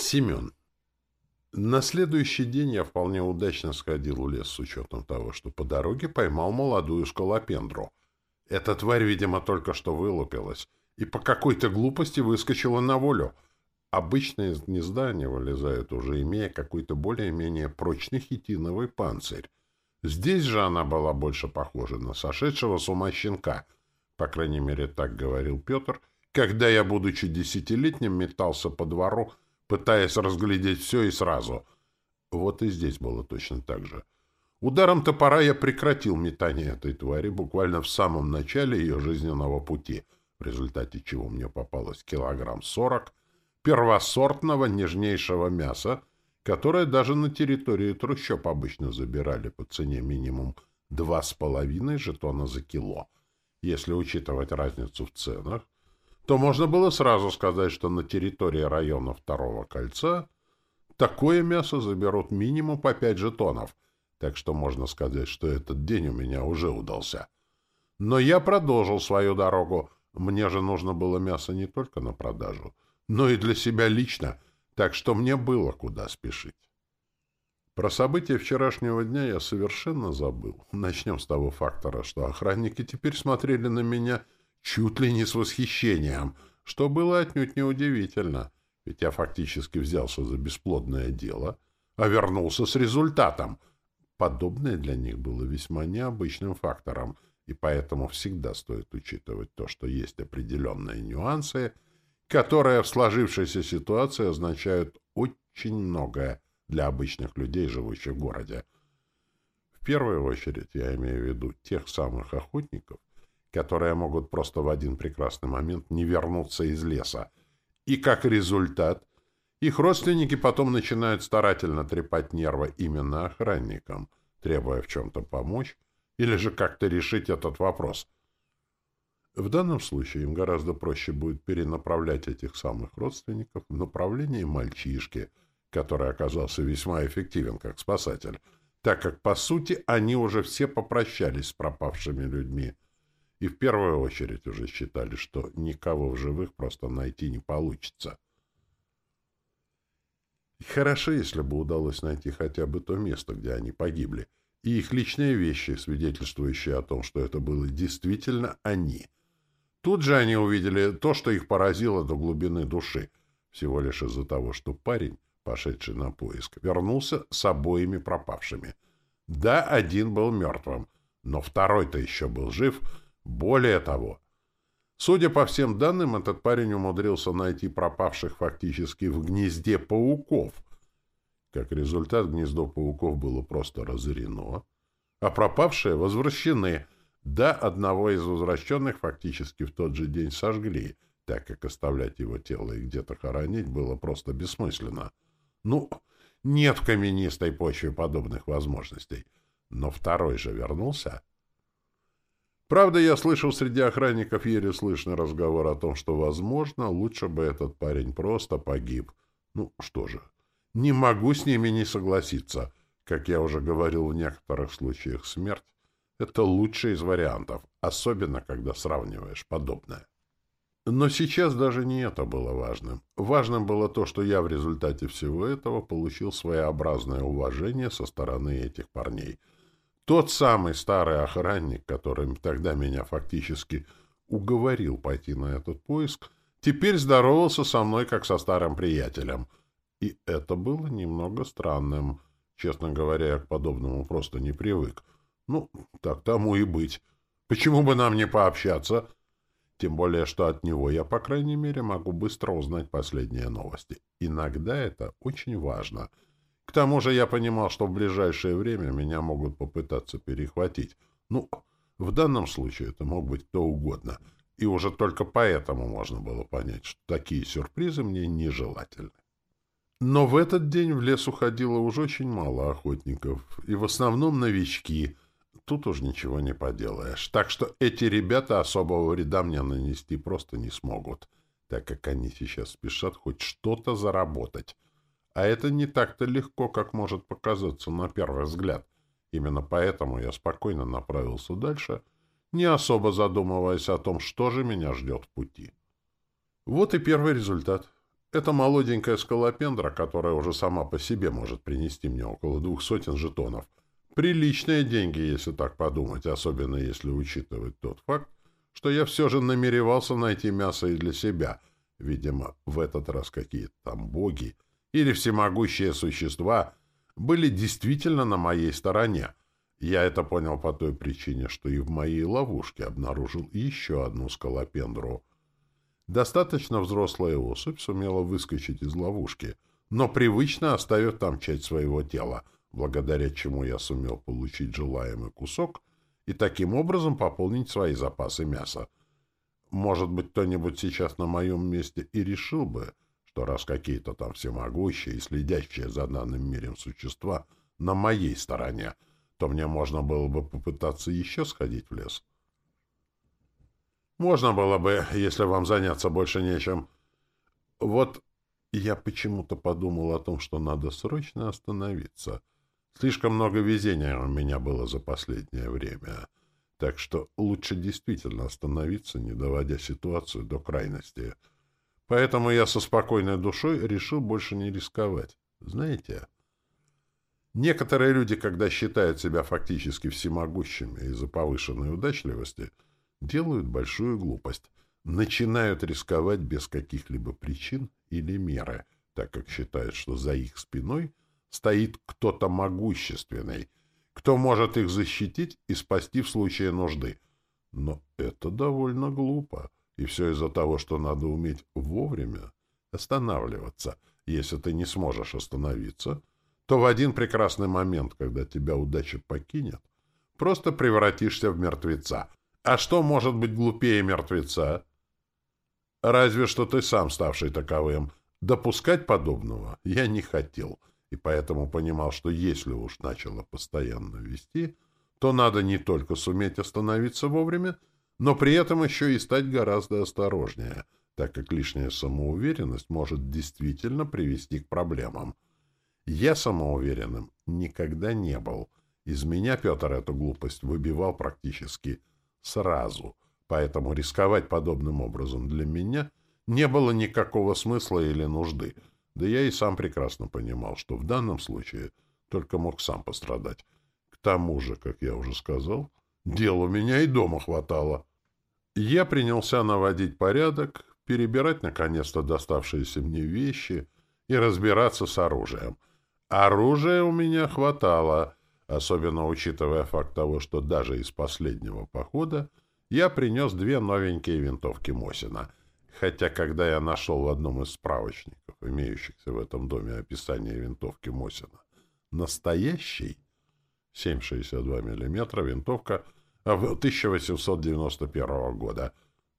Семен. На следующий день я вполне удачно сходил в лес с учетом того, что по дороге поймал молодую скалопендру. Эта тварь, видимо, только что вылупилась и по какой-то глупости выскочила на волю. Обычно из гнезда они вылезают, уже имея какой-то более-менее прочный хитиновый панцирь. Здесь же она была больше похожа на сошедшего с ума щенка. По крайней мере, так говорил Петр, когда я, будучи десятилетним, метался по двору, пытаясь разглядеть все и сразу. Вот и здесь было точно так же. Ударом топора я прекратил метание этой твари буквально в самом начале ее жизненного пути, в результате чего мне попалось килограмм сорок первосортного нежнейшего мяса, которое даже на территории трущоб обычно забирали по цене минимум два с половиной жетона за кило. Если учитывать разницу в ценах, то можно было сразу сказать, что на территории района Второго кольца такое мясо заберут минимум по пять жетонов, так что можно сказать, что этот день у меня уже удался. Но я продолжил свою дорогу. Мне же нужно было мясо не только на продажу, но и для себя лично, так что мне было куда спешить. Про события вчерашнего дня я совершенно забыл. Начнем с того фактора, что охранники теперь смотрели на меня чуть ли не с восхищением, что было отнюдь неудивительно, ведь я фактически взялся за бесплодное дело, а вернулся с результатом. Подобное для них было весьма необычным фактором, и поэтому всегда стоит учитывать то, что есть определенные нюансы, которые в сложившейся ситуации означают очень многое для обычных людей, живущих в городе. В первую очередь я имею в виду тех самых охотников, которые могут просто в один прекрасный момент не вернуться из леса. И как результат, их родственники потом начинают старательно трепать нервы именно охранникам, требуя в чем-то помочь или же как-то решить этот вопрос. В данном случае им гораздо проще будет перенаправлять этих самых родственников в направлении мальчишки, который оказался весьма эффективен как спасатель, так как, по сути, они уже все попрощались с пропавшими людьми — и в первую очередь уже считали, что никого в живых просто найти не получится. И хорошо, если бы удалось найти хотя бы то место, где они погибли, и их личные вещи, свидетельствующие о том, что это было действительно они. Тут же они увидели то, что их поразило до глубины души, всего лишь из-за того, что парень, пошедший на поиск, вернулся с обоими пропавшими. Да, один был мертвым, но второй-то еще был жив — более того, судя по всем данным, этот парень умудрился найти пропавших фактически в гнезде пауков. Как результат, гнездо пауков было просто разорено, а пропавшие возвращены. Да, одного из возвращенных фактически в тот же день сожгли, так как оставлять его тело и где-то хоронить было просто бессмысленно. Ну, нет в каменистой почве подобных возможностей. Но второй же вернулся — Правда, я слышал среди охранников еле слышный разговор о том, что, возможно, лучше бы этот парень просто погиб. Ну, что же, не могу с ними не согласиться. Как я уже говорил, в некоторых случаях смерть — это лучший из вариантов, особенно когда сравниваешь подобное. Но сейчас даже не это было важным. Важным было то, что я в результате всего этого получил своеобразное уважение со стороны этих парней — тот самый старый охранник, который тогда меня фактически уговорил пойти на этот поиск, теперь здоровался со мной как со старым приятелем. И это было немного странным. Честно говоря, я к подобному просто не привык. Ну, так тому и быть. Почему бы нам не пообщаться? Тем более, что от него я, по крайней мере, могу быстро узнать последние новости. Иногда это очень важно — к тому же я понимал, что в ближайшее время меня могут попытаться перехватить. Ну, в данном случае это мог быть кто угодно. И уже только поэтому можно было понять, что такие сюрпризы мне нежелательны. Но в этот день в лес уходило уже очень мало охотников, и в основном новички. Тут уж ничего не поделаешь. Так что эти ребята особого вреда мне нанести просто не смогут, так как они сейчас спешат хоть что-то заработать. А это не так-то легко, как может показаться на первый взгляд. Именно поэтому я спокойно направился дальше, не особо задумываясь о том, что же меня ждет в пути. Вот и первый результат. Это молоденькая скалопендра, которая уже сама по себе может принести мне около двух сотен жетонов. Приличные деньги, если так подумать, особенно если учитывать тот факт, что я все же намеревался найти мясо и для себя. Видимо, в этот раз какие-то там боги или всемогущие существа были действительно на моей стороне. Я это понял по той причине, что и в моей ловушке обнаружил еще одну скалопендру — Достаточно взрослая особь сумела выскочить из ловушки, но привычно оставив там часть своего тела, благодаря чему я сумел получить желаемый кусок и таким образом пополнить свои запасы мяса. Может быть, кто-нибудь сейчас на моем месте и решил бы, что раз какие-то там всемогущие и следящие за данным миром существа на моей стороне, то мне можно было бы попытаться еще сходить в лес. Можно было бы, если вам заняться больше нечем. Вот я почему-то подумал о том, что надо срочно остановиться. Слишком много везения у меня было за последнее время. Так что лучше действительно остановиться, не доводя ситуацию до крайности. Поэтому я со спокойной душой решил больше не рисковать. Знаете, некоторые люди, когда считают себя фактически всемогущими из-за повышенной удачливости — делают большую глупость, начинают рисковать без каких-либо причин или меры, так как считают, что за их спиной стоит кто-то могущественный, кто может их защитить и спасти в случае нужды. Но это довольно глупо, и все из-за того, что надо уметь вовремя останавливаться. Если ты не сможешь остановиться, то в один прекрасный момент, когда тебя удача покинет, просто превратишься в мертвеца, а что может быть глупее мертвеца? Разве что ты сам, ставший таковым. Допускать подобного я не хотел, и поэтому понимал, что если уж начало постоянно вести, то надо не только суметь остановиться вовремя, но при этом еще и стать гораздо осторожнее, так как лишняя самоуверенность может действительно привести к проблемам. Я самоуверенным никогда не был. Из меня Петр эту глупость выбивал практически сразу, поэтому рисковать подобным образом для меня не было никакого смысла или нужды, да я и сам прекрасно понимал, что в данном случае только мог сам пострадать. К тому же, как я уже сказал, дел у меня и дома хватало. Я принялся наводить порядок, перебирать наконец-то доставшиеся мне вещи и разбираться с оружием. Оружия у меня хватало — особенно учитывая факт того, что даже из последнего похода я принес две новенькие винтовки Мосина, хотя когда я нашел в одном из справочников, имеющихся в этом доме описание винтовки Мосина, настоящий 7,62 мм винтовка 1891 года,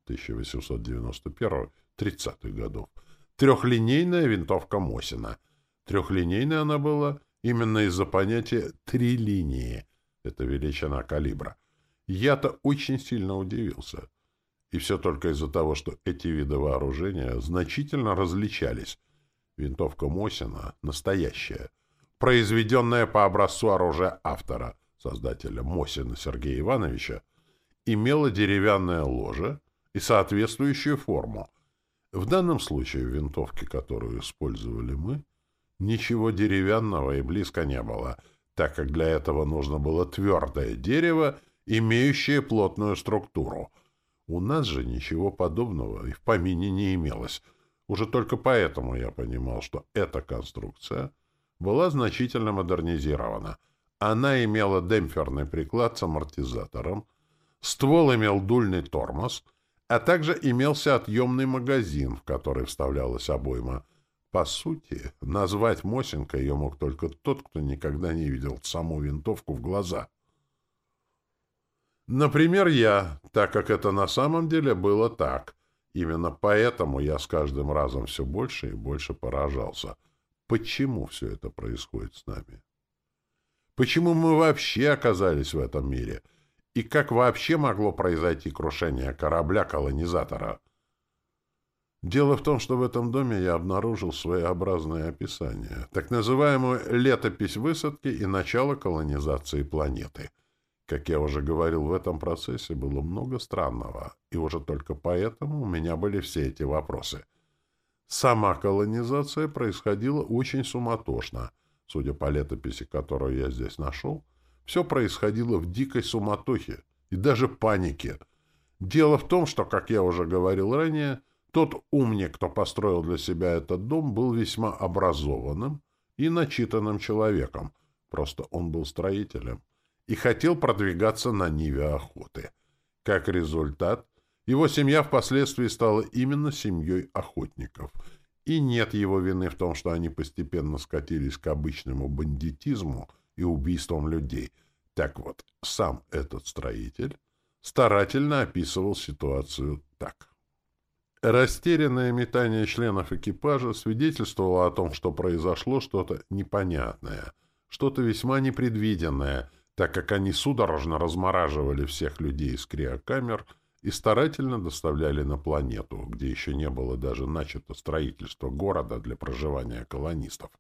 1891 30-х годов, трехлинейная винтовка Мосина. Трехлинейная она была Именно из-за понятия «три линии» — это величина калибра. Я-то очень сильно удивился. И все только из-за того, что эти виды вооружения значительно различались. Винтовка Мосина — настоящая, произведенная по образцу оружия автора, создателя Мосина Сергея Ивановича, имела деревянное ложе и соответствующую форму. В данном случае винтовки, которую использовали мы, Ничего деревянного и близко не было, так как для этого нужно было твердое дерево, имеющее плотную структуру. У нас же ничего подобного и в помине не имелось. Уже только поэтому я понимал, что эта конструкция была значительно модернизирована. Она имела демпферный приклад с амортизатором, ствол имел дульный тормоз, а также имелся отъемный магазин, в который вставлялась обойма, по сути, назвать Мосинко ее мог только тот, кто никогда не видел саму винтовку в глаза. Например, я, так как это на самом деле было так. Именно поэтому я с каждым разом все больше и больше поражался. Почему все это происходит с нами? Почему мы вообще оказались в этом мире? И как вообще могло произойти крушение корабля-колонизатора? Дело в том, что в этом доме я обнаружил своеобразное описание, так называемую летопись высадки и начало колонизации планеты. Как я уже говорил, в этом процессе было много странного, и уже только поэтому у меня были все эти вопросы. Сама колонизация происходила очень суматошно. Судя по летописи, которую я здесь нашел, все происходило в дикой суматохе и даже панике. Дело в том, что, как я уже говорил ранее, тот умник, кто построил для себя этот дом, был весьма образованным и начитанным человеком. Просто он был строителем и хотел продвигаться на ниве охоты. Как результат, его семья впоследствии стала именно семьей охотников. И нет его вины в том, что они постепенно скатились к обычному бандитизму и убийствам людей. Так вот, сам этот строитель старательно описывал ситуацию так. Растерянное метание членов экипажа свидетельствовало о том, что произошло что-то непонятное, что-то весьма непредвиденное, так как они судорожно размораживали всех людей из криокамер и старательно доставляли на планету, где еще не было даже начато строительство города для проживания колонистов.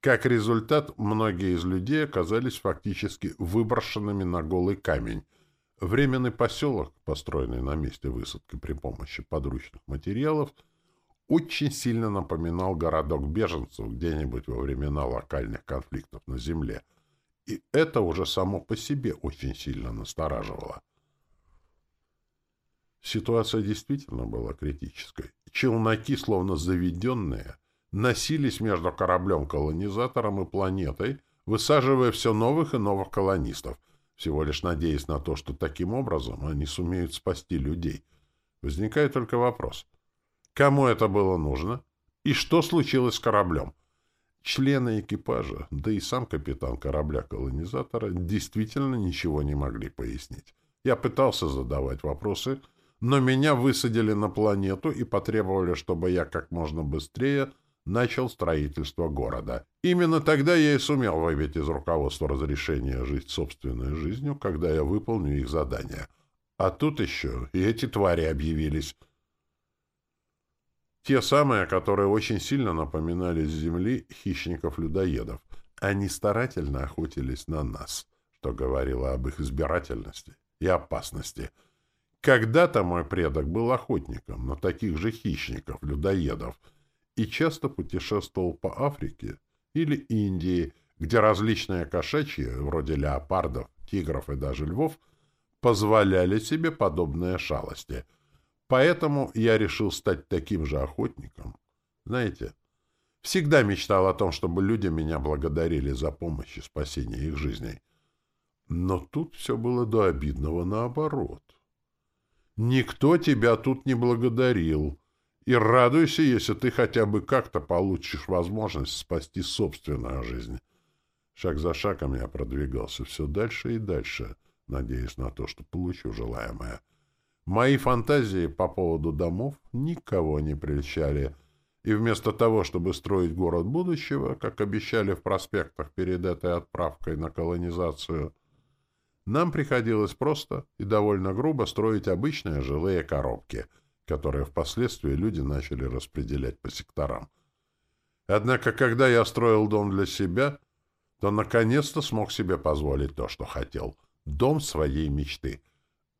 Как результат, многие из людей оказались фактически выброшенными на голый камень, Временный поселок, построенный на месте высадки при помощи подручных материалов, очень сильно напоминал городок беженцев где-нибудь во времена локальных конфликтов на земле. И это уже само по себе очень сильно настораживало. Ситуация действительно была критической. Челноки, словно заведенные, носились между кораблем-колонизатором и планетой, высаживая все новых и новых колонистов — всего лишь надеясь на то, что таким образом они сумеют спасти людей. Возникает только вопрос. Кому это было нужно? И что случилось с кораблем? Члены экипажа, да и сам капитан корабля-колонизатора действительно ничего не могли пояснить. Я пытался задавать вопросы, но меня высадили на планету и потребовали, чтобы я как можно быстрее начал строительство города. Именно тогда я и сумел выбить из руководства разрешение жить собственной жизнью, когда я выполню их задания. А тут еще и эти твари объявились. Те самые, которые очень сильно напоминали с земли хищников-людоедов. Они старательно охотились на нас, что говорило об их избирательности и опасности. Когда-то мой предок был охотником на таких же хищников-людоедов — и часто путешествовал по Африке или Индии, где различные кошачьи, вроде леопардов, тигров и даже львов, позволяли себе подобные шалости. Поэтому я решил стать таким же охотником. Знаете, всегда мечтал о том, чтобы люди меня благодарили за помощь и спасение их жизней. Но тут все было до обидного наоборот. Никто тебя тут не благодарил, и радуйся, если ты хотя бы как-то получишь возможность спасти собственную жизнь. Шаг за шагом я продвигался все дальше и дальше, надеясь на то, что получу желаемое. Мои фантазии по поводу домов никого не прельщали, и вместо того, чтобы строить город будущего, как обещали в проспектах перед этой отправкой на колонизацию, нам приходилось просто и довольно грубо строить обычные жилые коробки — которые впоследствии люди начали распределять по секторам. Однако, когда я строил дом для себя, то наконец-то смог себе позволить то, что хотел. Дом своей мечты.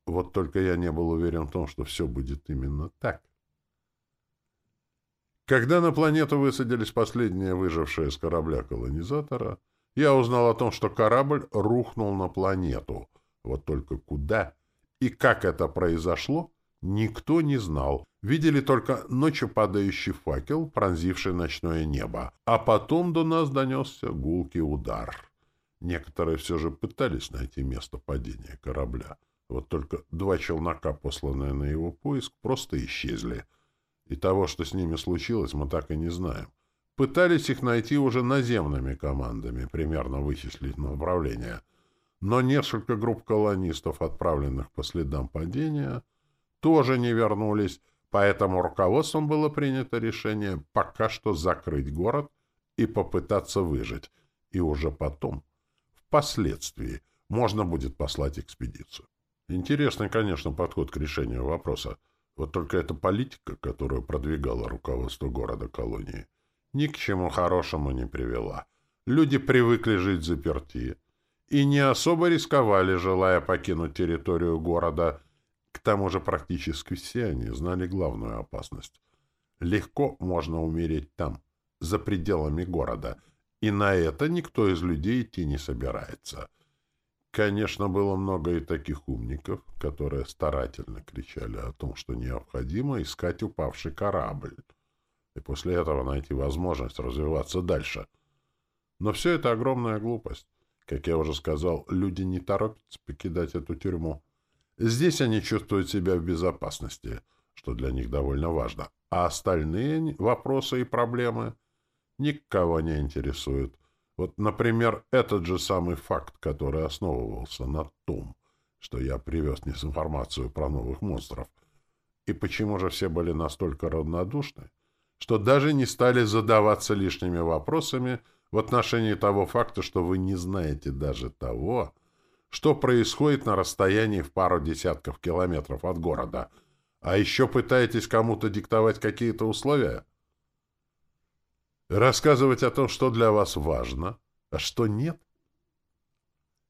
Вот только я не был уверен в том, что все будет именно так. Когда на планету высадились последние выжившие с корабля-колонизатора, я узнал о том, что корабль рухнул на планету. Вот только куда и как это произошло, Никто не знал. Видели только ночью падающий факел, пронзивший ночное небо. А потом до нас донесся гулкий удар. Некоторые все же пытались найти место падения корабля. Вот только два челнока, посланные на его поиск, просто исчезли. И того, что с ними случилось, мы так и не знаем. Пытались их найти уже наземными командами, примерно вычислить направление. Но несколько групп колонистов, отправленных по следам падения, тоже не вернулись, поэтому руководством было принято решение пока что закрыть город и попытаться выжить, и уже потом, впоследствии, можно будет послать экспедицию. Интересный, конечно, подход к решению вопроса. Вот только эта политика, которую продвигало руководство города-колонии, ни к чему хорошему не привела. Люди привыкли жить заперти и не особо рисковали, желая покинуть территорию города – к тому же практически все они знали главную опасность. Легко можно умереть там, за пределами города, и на это никто из людей идти не собирается. Конечно, было много и таких умников, которые старательно кричали о том, что необходимо искать упавший корабль, и после этого найти возможность развиваться дальше. Но все это огромная глупость. Как я уже сказал, люди не торопятся покидать эту тюрьму. Здесь они чувствуют себя в безопасности, что для них довольно важно. А остальные вопросы и проблемы никого не интересуют. Вот, например, этот же самый факт, который основывался на том, что я привез информацию про новых монстров. И почему же все были настолько равнодушны, что даже не стали задаваться лишними вопросами в отношении того факта, что вы не знаете даже того, что происходит на расстоянии в пару десятков километров от города, а еще пытаетесь кому-то диктовать какие-то условия? Рассказывать о том, что для вас важно, а что нет?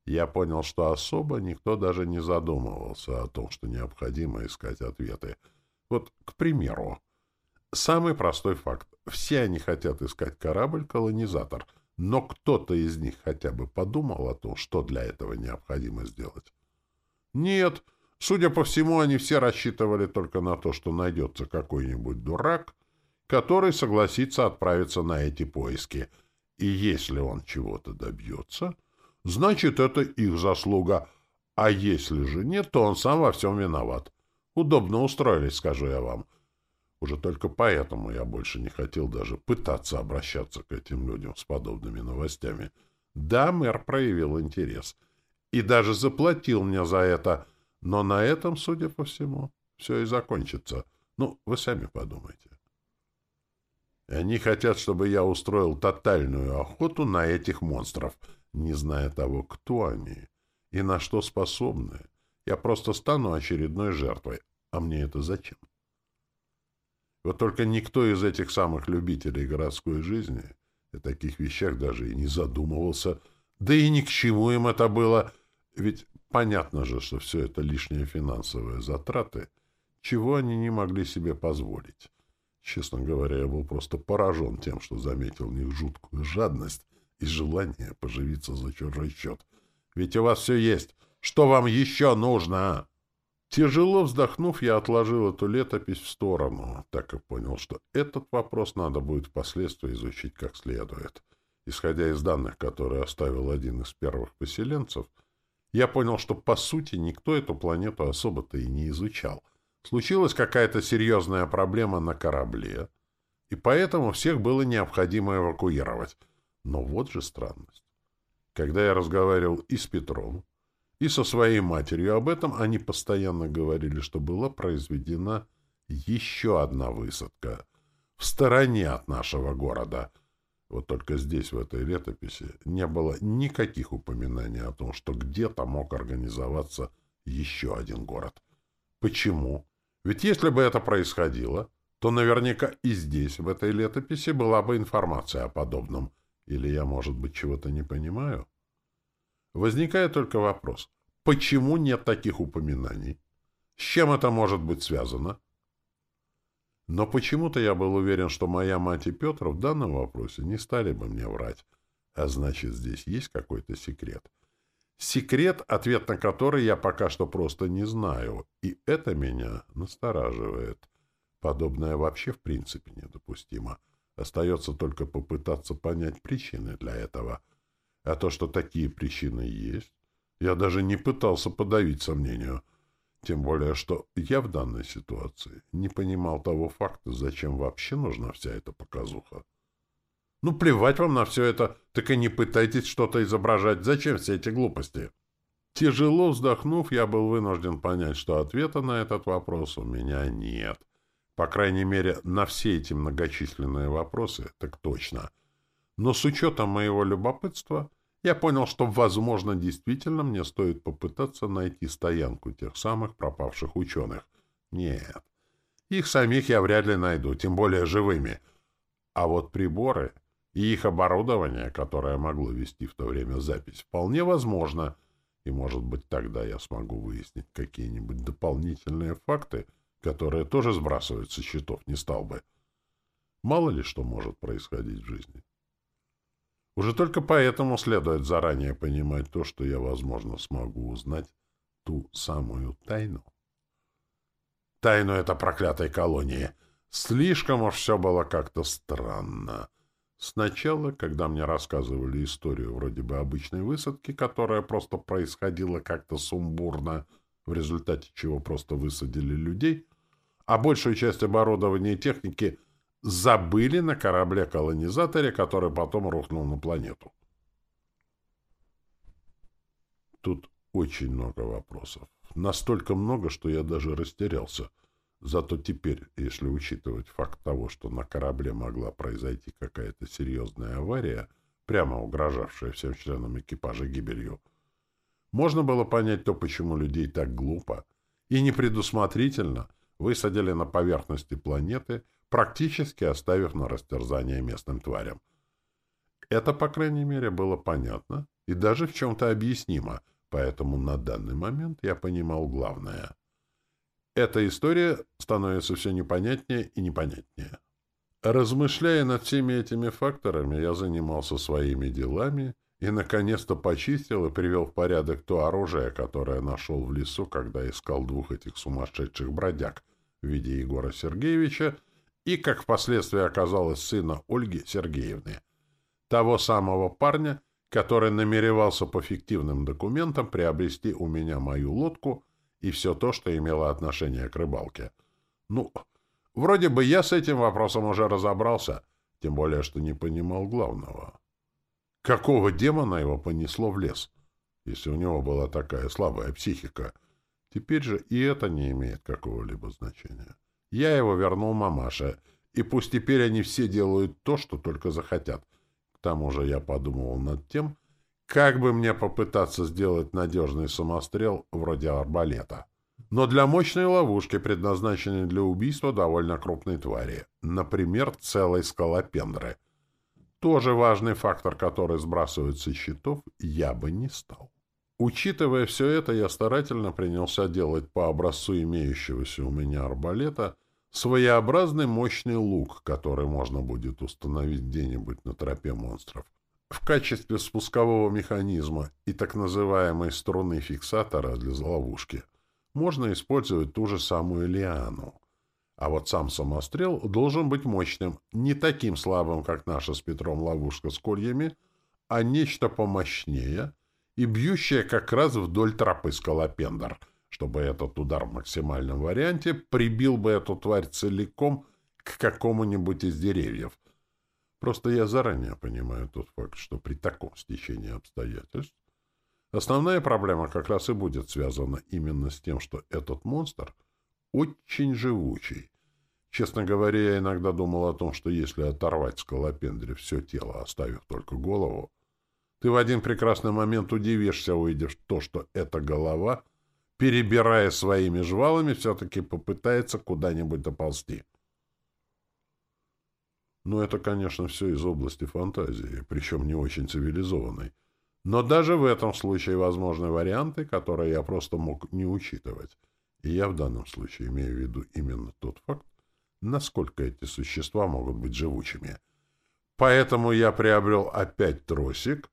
Я понял, что особо никто даже не задумывался о том, что необходимо искать ответы. Вот, к примеру, самый простой факт. Все они хотят искать корабль-колонизатор, но кто-то из них хотя бы подумал о том, что для этого необходимо сделать? Нет, судя по всему, они все рассчитывали только на то, что найдется какой-нибудь дурак, который согласится отправиться на эти поиски. И если он чего-то добьется, значит, это их заслуга. А если же нет, то он сам во всем виноват. Удобно устроились, скажу я вам. Уже только поэтому я больше не хотел даже пытаться обращаться к этим людям с подобными новостями. Да, мэр проявил интерес. И даже заплатил мне за это. Но на этом, судя по всему, все и закончится. Ну, вы сами подумайте. Они хотят, чтобы я устроил тотальную охоту на этих монстров, не зная того, кто они и на что способны. Я просто стану очередной жертвой. А мне это зачем? Вот только никто из этих самых любителей городской жизни о таких вещах даже и не задумывался. Да и ни к чему им это было. Ведь понятно же, что все это лишние финансовые затраты, чего они не могли себе позволить. Честно говоря, я был просто поражен тем, что заметил в них жуткую жадность и желание поживиться за чужой счет. Ведь у вас все есть. Что вам еще нужно? Тяжело вздохнув, я отложил эту летопись в сторону, так как понял, что этот вопрос надо будет впоследствии изучить как следует. Исходя из данных, которые оставил один из первых поселенцев, я понял, что, по сути, никто эту планету особо-то и не изучал. Случилась какая-то серьезная проблема на корабле, и поэтому всех было необходимо эвакуировать. Но вот же странность. Когда я разговаривал и с Петром, и со своей матерью об этом, они постоянно говорили, что была произведена еще одна высадка в стороне от нашего города. Вот только здесь, в этой летописи, не было никаких упоминаний о том, что где-то мог организоваться еще один город. Почему? Ведь если бы это происходило, то наверняка и здесь, в этой летописи, была бы информация о подобном. Или я, может быть, чего-то не понимаю? Возникает только вопрос, почему нет таких упоминаний? С чем это может быть связано? Но почему-то я был уверен, что моя мать и Петр в данном вопросе не стали бы мне врать. А значит, здесь есть какой-то секрет. Секрет, ответ на который я пока что просто не знаю, и это меня настораживает. Подобное вообще в принципе недопустимо. Остается только попытаться понять причины для этого. А то, что такие причины есть, я даже не пытался подавить сомнению. Тем более, что я в данной ситуации не понимал того факта, зачем вообще нужна вся эта показуха. Ну, плевать вам на все это, так и не пытайтесь что-то изображать. Зачем все эти глупости? Тяжело вздохнув, я был вынужден понять, что ответа на этот вопрос у меня нет. По крайней мере, на все эти многочисленные вопросы, так точно. Но с учетом моего любопытства, я понял, что, возможно, действительно мне стоит попытаться найти стоянку тех самых пропавших ученых. Нет, их самих я вряд ли найду, тем более живыми. А вот приборы и их оборудование, которое могло вести в то время запись, вполне возможно, и, может быть, тогда я смогу выяснить какие-нибудь дополнительные факты, которые тоже сбрасывать со счетов не стал бы. Мало ли что может происходить в жизни. Уже только поэтому следует заранее понимать то, что я, возможно, смогу узнать ту самую тайну. Тайну этой проклятой колонии. Слишком уж все было как-то странно. Сначала, когда мне рассказывали историю вроде бы обычной высадки, которая просто происходила как-то сумбурно, в результате чего просто высадили людей, а большую часть оборудования и техники забыли на корабле-колонизаторе, который потом рухнул на планету. Тут очень много вопросов. Настолько много, что я даже растерялся — Зато теперь, если учитывать факт того, что на корабле могла произойти какая-то серьезная авария, прямо угрожавшая всем членам экипажа гибелью, можно было понять то, почему людей так глупо и непредусмотрительно высадили на поверхности планеты, практически оставив на растерзание местным тварям. Это, по крайней мере, было понятно и даже в чем-то объяснимо, поэтому на данный момент я понимал главное — эта история становится все непонятнее и непонятнее. Размышляя над всеми этими факторами, я занимался своими делами и, наконец-то, почистил и привел в порядок то оружие, которое нашел в лесу, когда искал двух этих сумасшедших бродяг в виде Егора Сергеевича и, как впоследствии оказалось, сына Ольги Сергеевны, того самого парня, который намеревался по фиктивным документам приобрести у меня мою лодку — и все то, что имело отношение к рыбалке. Ну, вроде бы я с этим вопросом уже разобрался, тем более, что не понимал главного. Какого демона его понесло в лес, если у него была такая слабая психика? Теперь же и это не имеет какого-либо значения. Я его вернул мамаше, и пусть теперь они все делают то, что только захотят. К тому же я подумывал над тем, как бы мне попытаться сделать надежный самострел вроде арбалета? Но для мощной ловушки, предназначенной для убийства довольно крупной твари, например, целой скалопендры. Тоже важный фактор, который сбрасывается с счетов, я бы не стал. Учитывая все это, я старательно принялся делать по образцу имеющегося у меня арбалета своеобразный мощный лук, который можно будет установить где-нибудь на тропе монстров в качестве спускового механизма и так называемой струны фиксатора для ловушки можно использовать ту же самую лиану. А вот сам самострел должен быть мощным, не таким слабым, как наша с Петром ловушка с кольями, а нечто помощнее и бьющее как раз вдоль тропы скалопендр, чтобы этот удар в максимальном варианте прибил бы эту тварь целиком к какому-нибудь из деревьев — Просто я заранее понимаю тот факт, что при таком стечении обстоятельств основная проблема как раз и будет связана именно с тем, что этот монстр очень живучий. Честно говоря, я иногда думал о том, что если оторвать скалопендре все тело, оставив только голову, ты в один прекрасный момент удивишься, увидев то, что эта голова, перебирая своими жвалами, все-таки попытается куда-нибудь доползти. Но это, конечно, все из области фантазии, причем не очень цивилизованной. Но даже в этом случае возможны варианты, которые я просто мог не учитывать. И я в данном случае имею в виду именно тот факт, насколько эти существа могут быть живучими. Поэтому я приобрел опять тросик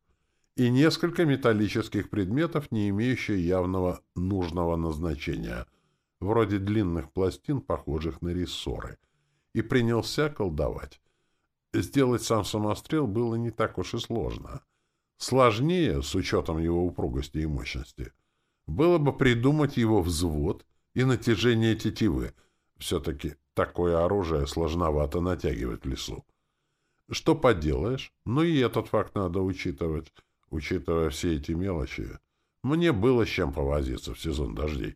и несколько металлических предметов, не имеющих явного нужного назначения, вроде длинных пластин, похожих на рессоры, и принялся колдовать. Сделать сам самострел было не так уж и сложно. Сложнее, с учетом его упругости и мощности, было бы придумать его взвод и натяжение тетивы. Все-таки такое оружие сложновато натягивать в лесу. Что поделаешь, но и этот факт надо учитывать. Учитывая все эти мелочи, мне было с чем повозиться в сезон дождей.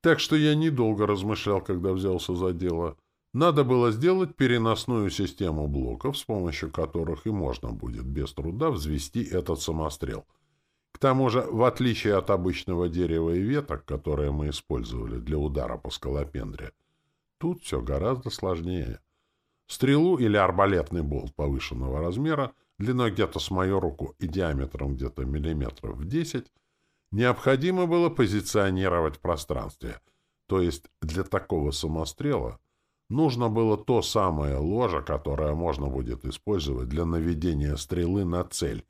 Так что я недолго размышлял, когда взялся за дело — надо было сделать переносную систему блоков, с помощью которых и можно будет без труда взвести этот самострел. К тому же, в отличие от обычного дерева и веток, которые мы использовали для удара по скалопендре, тут все гораздо сложнее. Стрелу или арбалетный болт повышенного размера, длиной где-то с мою руку и диаметром где-то миллиметров в 10, необходимо было позиционировать в пространстве. То есть для такого самострела Нужно было то самое ложе, которое можно будет использовать для наведения стрелы на цель.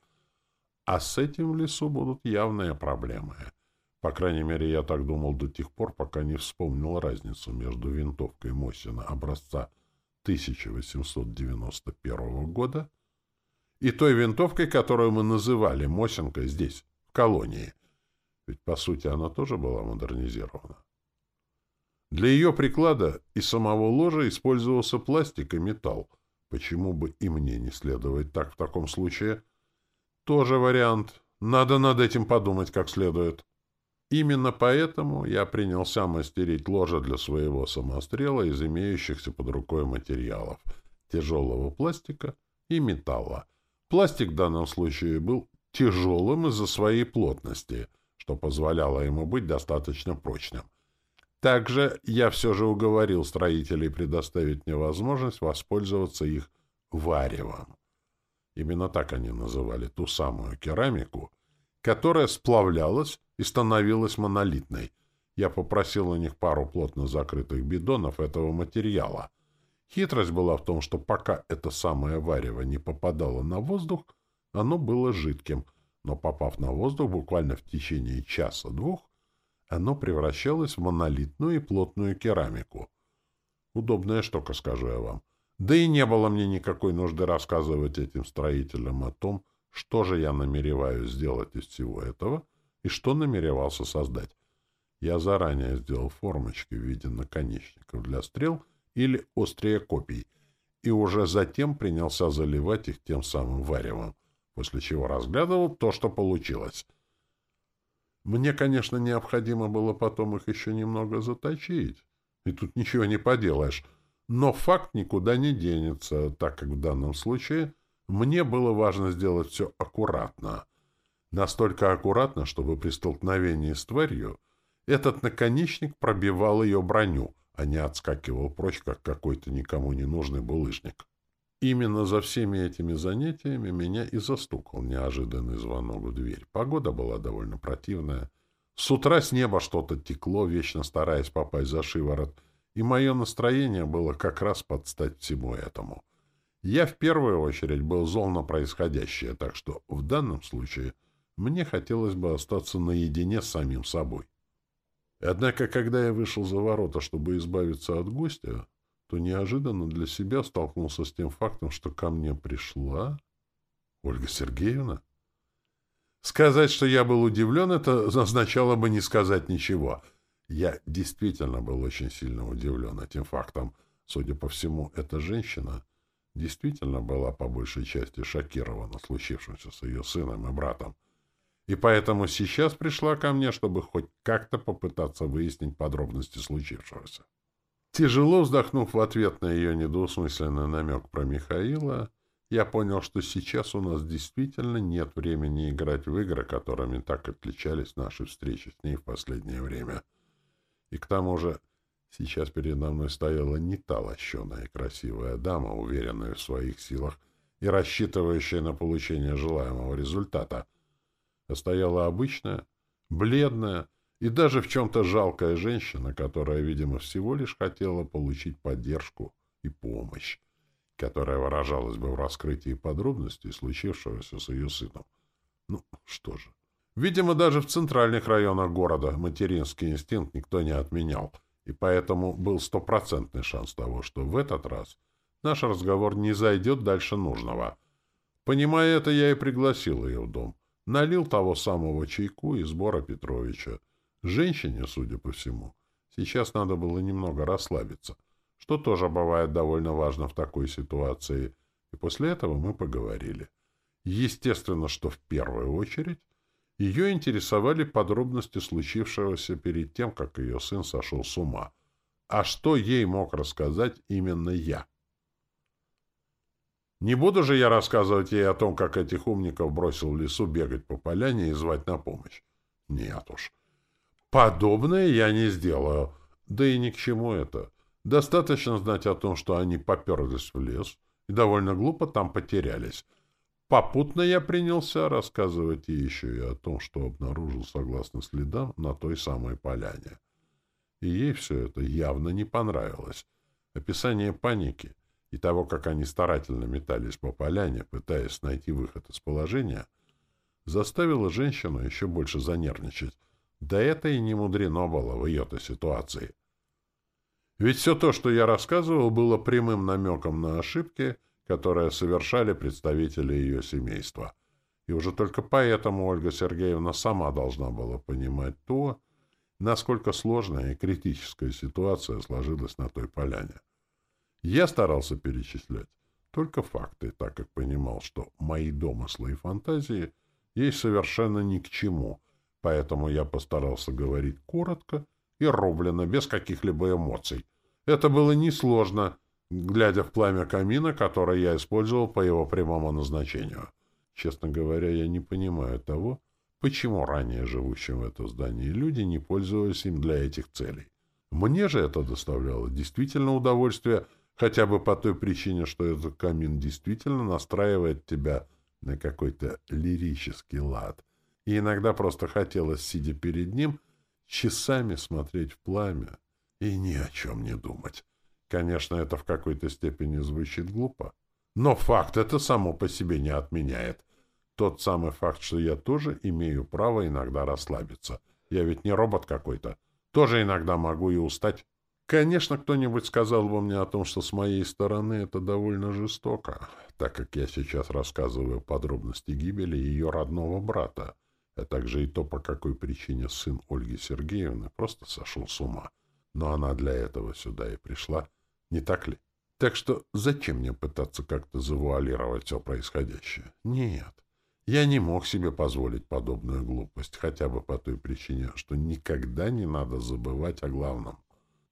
А с этим в лесу будут явные проблемы. По крайней мере, я так думал до тех пор, пока не вспомнил разницу между винтовкой Мосина образца 1891 года и той винтовкой, которую мы называли Мосинкой здесь, в колонии. Ведь, по сути, она тоже была модернизирована. Для ее приклада и самого ложа использовался пластик и металл. Почему бы и мне не следовать так в таком случае? Тоже вариант. Надо над этим подумать как следует. Именно поэтому я принялся мастерить ложе для своего самострела из имеющихся под рукой материалов — тяжелого пластика и металла. Пластик в данном случае был тяжелым из-за своей плотности, что позволяло ему быть достаточно прочным. Также я все же уговорил строителей предоставить мне возможность воспользоваться их варевом. Именно так они называли ту самую керамику, которая сплавлялась и становилась монолитной. Я попросил у них пару плотно закрытых бидонов этого материала. Хитрость была в том, что пока это самое варево не попадало на воздух, оно было жидким, но попав на воздух буквально в течение часа-двух, оно превращалось в монолитную и плотную керамику. Удобная штука, скажу я вам. Да и не было мне никакой нужды рассказывать этим строителям о том, что же я намереваюсь сделать из всего этого и что намеревался создать. Я заранее сделал формочки в виде наконечников для стрел или острия копий, и уже затем принялся заливать их тем самым варевом, после чего разглядывал то, что получилось — мне, конечно, необходимо было потом их еще немного заточить. И тут ничего не поделаешь. Но факт никуда не денется, так как в данном случае мне было важно сделать все аккуратно. Настолько аккуратно, чтобы при столкновении с тварью этот наконечник пробивал ее броню, а не отскакивал прочь, как какой-то никому не нужный булыжник. Именно за всеми этими занятиями меня и застукал неожиданный звонок в дверь. Погода была довольно противная. С утра с неба что-то текло, вечно стараясь попасть за шиворот, и мое настроение было как раз под стать всему этому. Я в первую очередь был зол на происходящее, так что в данном случае мне хотелось бы остаться наедине с самим собой. Однако, когда я вышел за ворота, чтобы избавиться от гостя, то неожиданно для себя столкнулся с тем фактом, что ко мне пришла Ольга Сергеевна. Сказать, что я был удивлен, это означало бы не сказать ничего. Я действительно был очень сильно удивлен этим фактом. Судя по всему, эта женщина действительно была по большей части шокирована случившимся с ее сыном и братом. И поэтому сейчас пришла ко мне, чтобы хоть как-то попытаться выяснить подробности случившегося. Тяжело вздохнув в ответ на ее недвусмысленный намек про Михаила, я понял, что сейчас у нас действительно нет времени играть в игры, которыми так отличались наши встречи с ней в последнее время. И к тому же сейчас передо мной стояла не та лощеная и красивая дама, уверенная в своих силах и рассчитывающая на получение желаемого результата, а стояла обычная, бледная, и даже в чем-то жалкая женщина, которая, видимо, всего лишь хотела получить поддержку и помощь, которая выражалась бы в раскрытии подробностей случившегося с ее сыном. Ну, что же. Видимо, даже в центральных районах города материнский инстинкт никто не отменял, и поэтому был стопроцентный шанс того, что в этот раз наш разговор не зайдет дальше нужного. Понимая это, я и пригласил ее в дом. Налил того самого чайку из Бора Петровича, Женщине, судя по всему, сейчас надо было немного расслабиться, что тоже бывает довольно важно в такой ситуации, и после этого мы поговорили. Естественно, что в первую очередь ее интересовали подробности случившегося перед тем, как ее сын сошел с ума. А что ей мог рассказать именно я? Не буду же я рассказывать ей о том, как этих умников бросил в лесу бегать по поляне и звать на помощь. Нет уж. Подобное я не сделаю. Да и ни к чему это. Достаточно знать о том, что они поперлись в лес и довольно глупо там потерялись. Попутно я принялся рассказывать ей еще и о том, что обнаружил согласно следам на той самой поляне. И ей все это явно не понравилось. Описание паники и того, как они старательно метались по поляне, пытаясь найти выход из положения, заставило женщину еще больше занервничать. Да это и не мудрено было в ее-то ситуации. Ведь все то, что я рассказывал, было прямым намеком на ошибки, которые совершали представители ее семейства. И уже только поэтому Ольга Сергеевна сама должна была понимать то, насколько сложная и критическая ситуация сложилась на той поляне. Я старался перечислять только факты, так как понимал, что мои домыслы и фантазии ей совершенно ни к чему, поэтому я постарался говорить коротко и рублено, без каких-либо эмоций. Это было несложно, глядя в пламя камина, которое я использовал по его прямому назначению. Честно говоря, я не понимаю того, почему ранее живущие в этом здании люди не пользовались им для этих целей. Мне же это доставляло действительно удовольствие, хотя бы по той причине, что этот камин действительно настраивает тебя на какой-то лирический лад. И иногда просто хотелось, сидя перед ним, часами смотреть в пламя и ни о чем не думать. Конечно, это в какой-то степени звучит глупо, но факт это само по себе не отменяет. Тот самый факт, что я тоже имею право иногда расслабиться. Я ведь не робот какой-то. Тоже иногда могу и устать. Конечно, кто-нибудь сказал бы мне о том, что с моей стороны это довольно жестоко, так как я сейчас рассказываю подробности гибели ее родного брата, а также и то, по какой причине сын Ольги Сергеевны просто сошел с ума. Но она для этого сюда и пришла, не так ли? Так что зачем мне пытаться как-то завуалировать все происходящее? Нет. Я не мог себе позволить подобную глупость, хотя бы по той причине, что никогда не надо забывать о главном.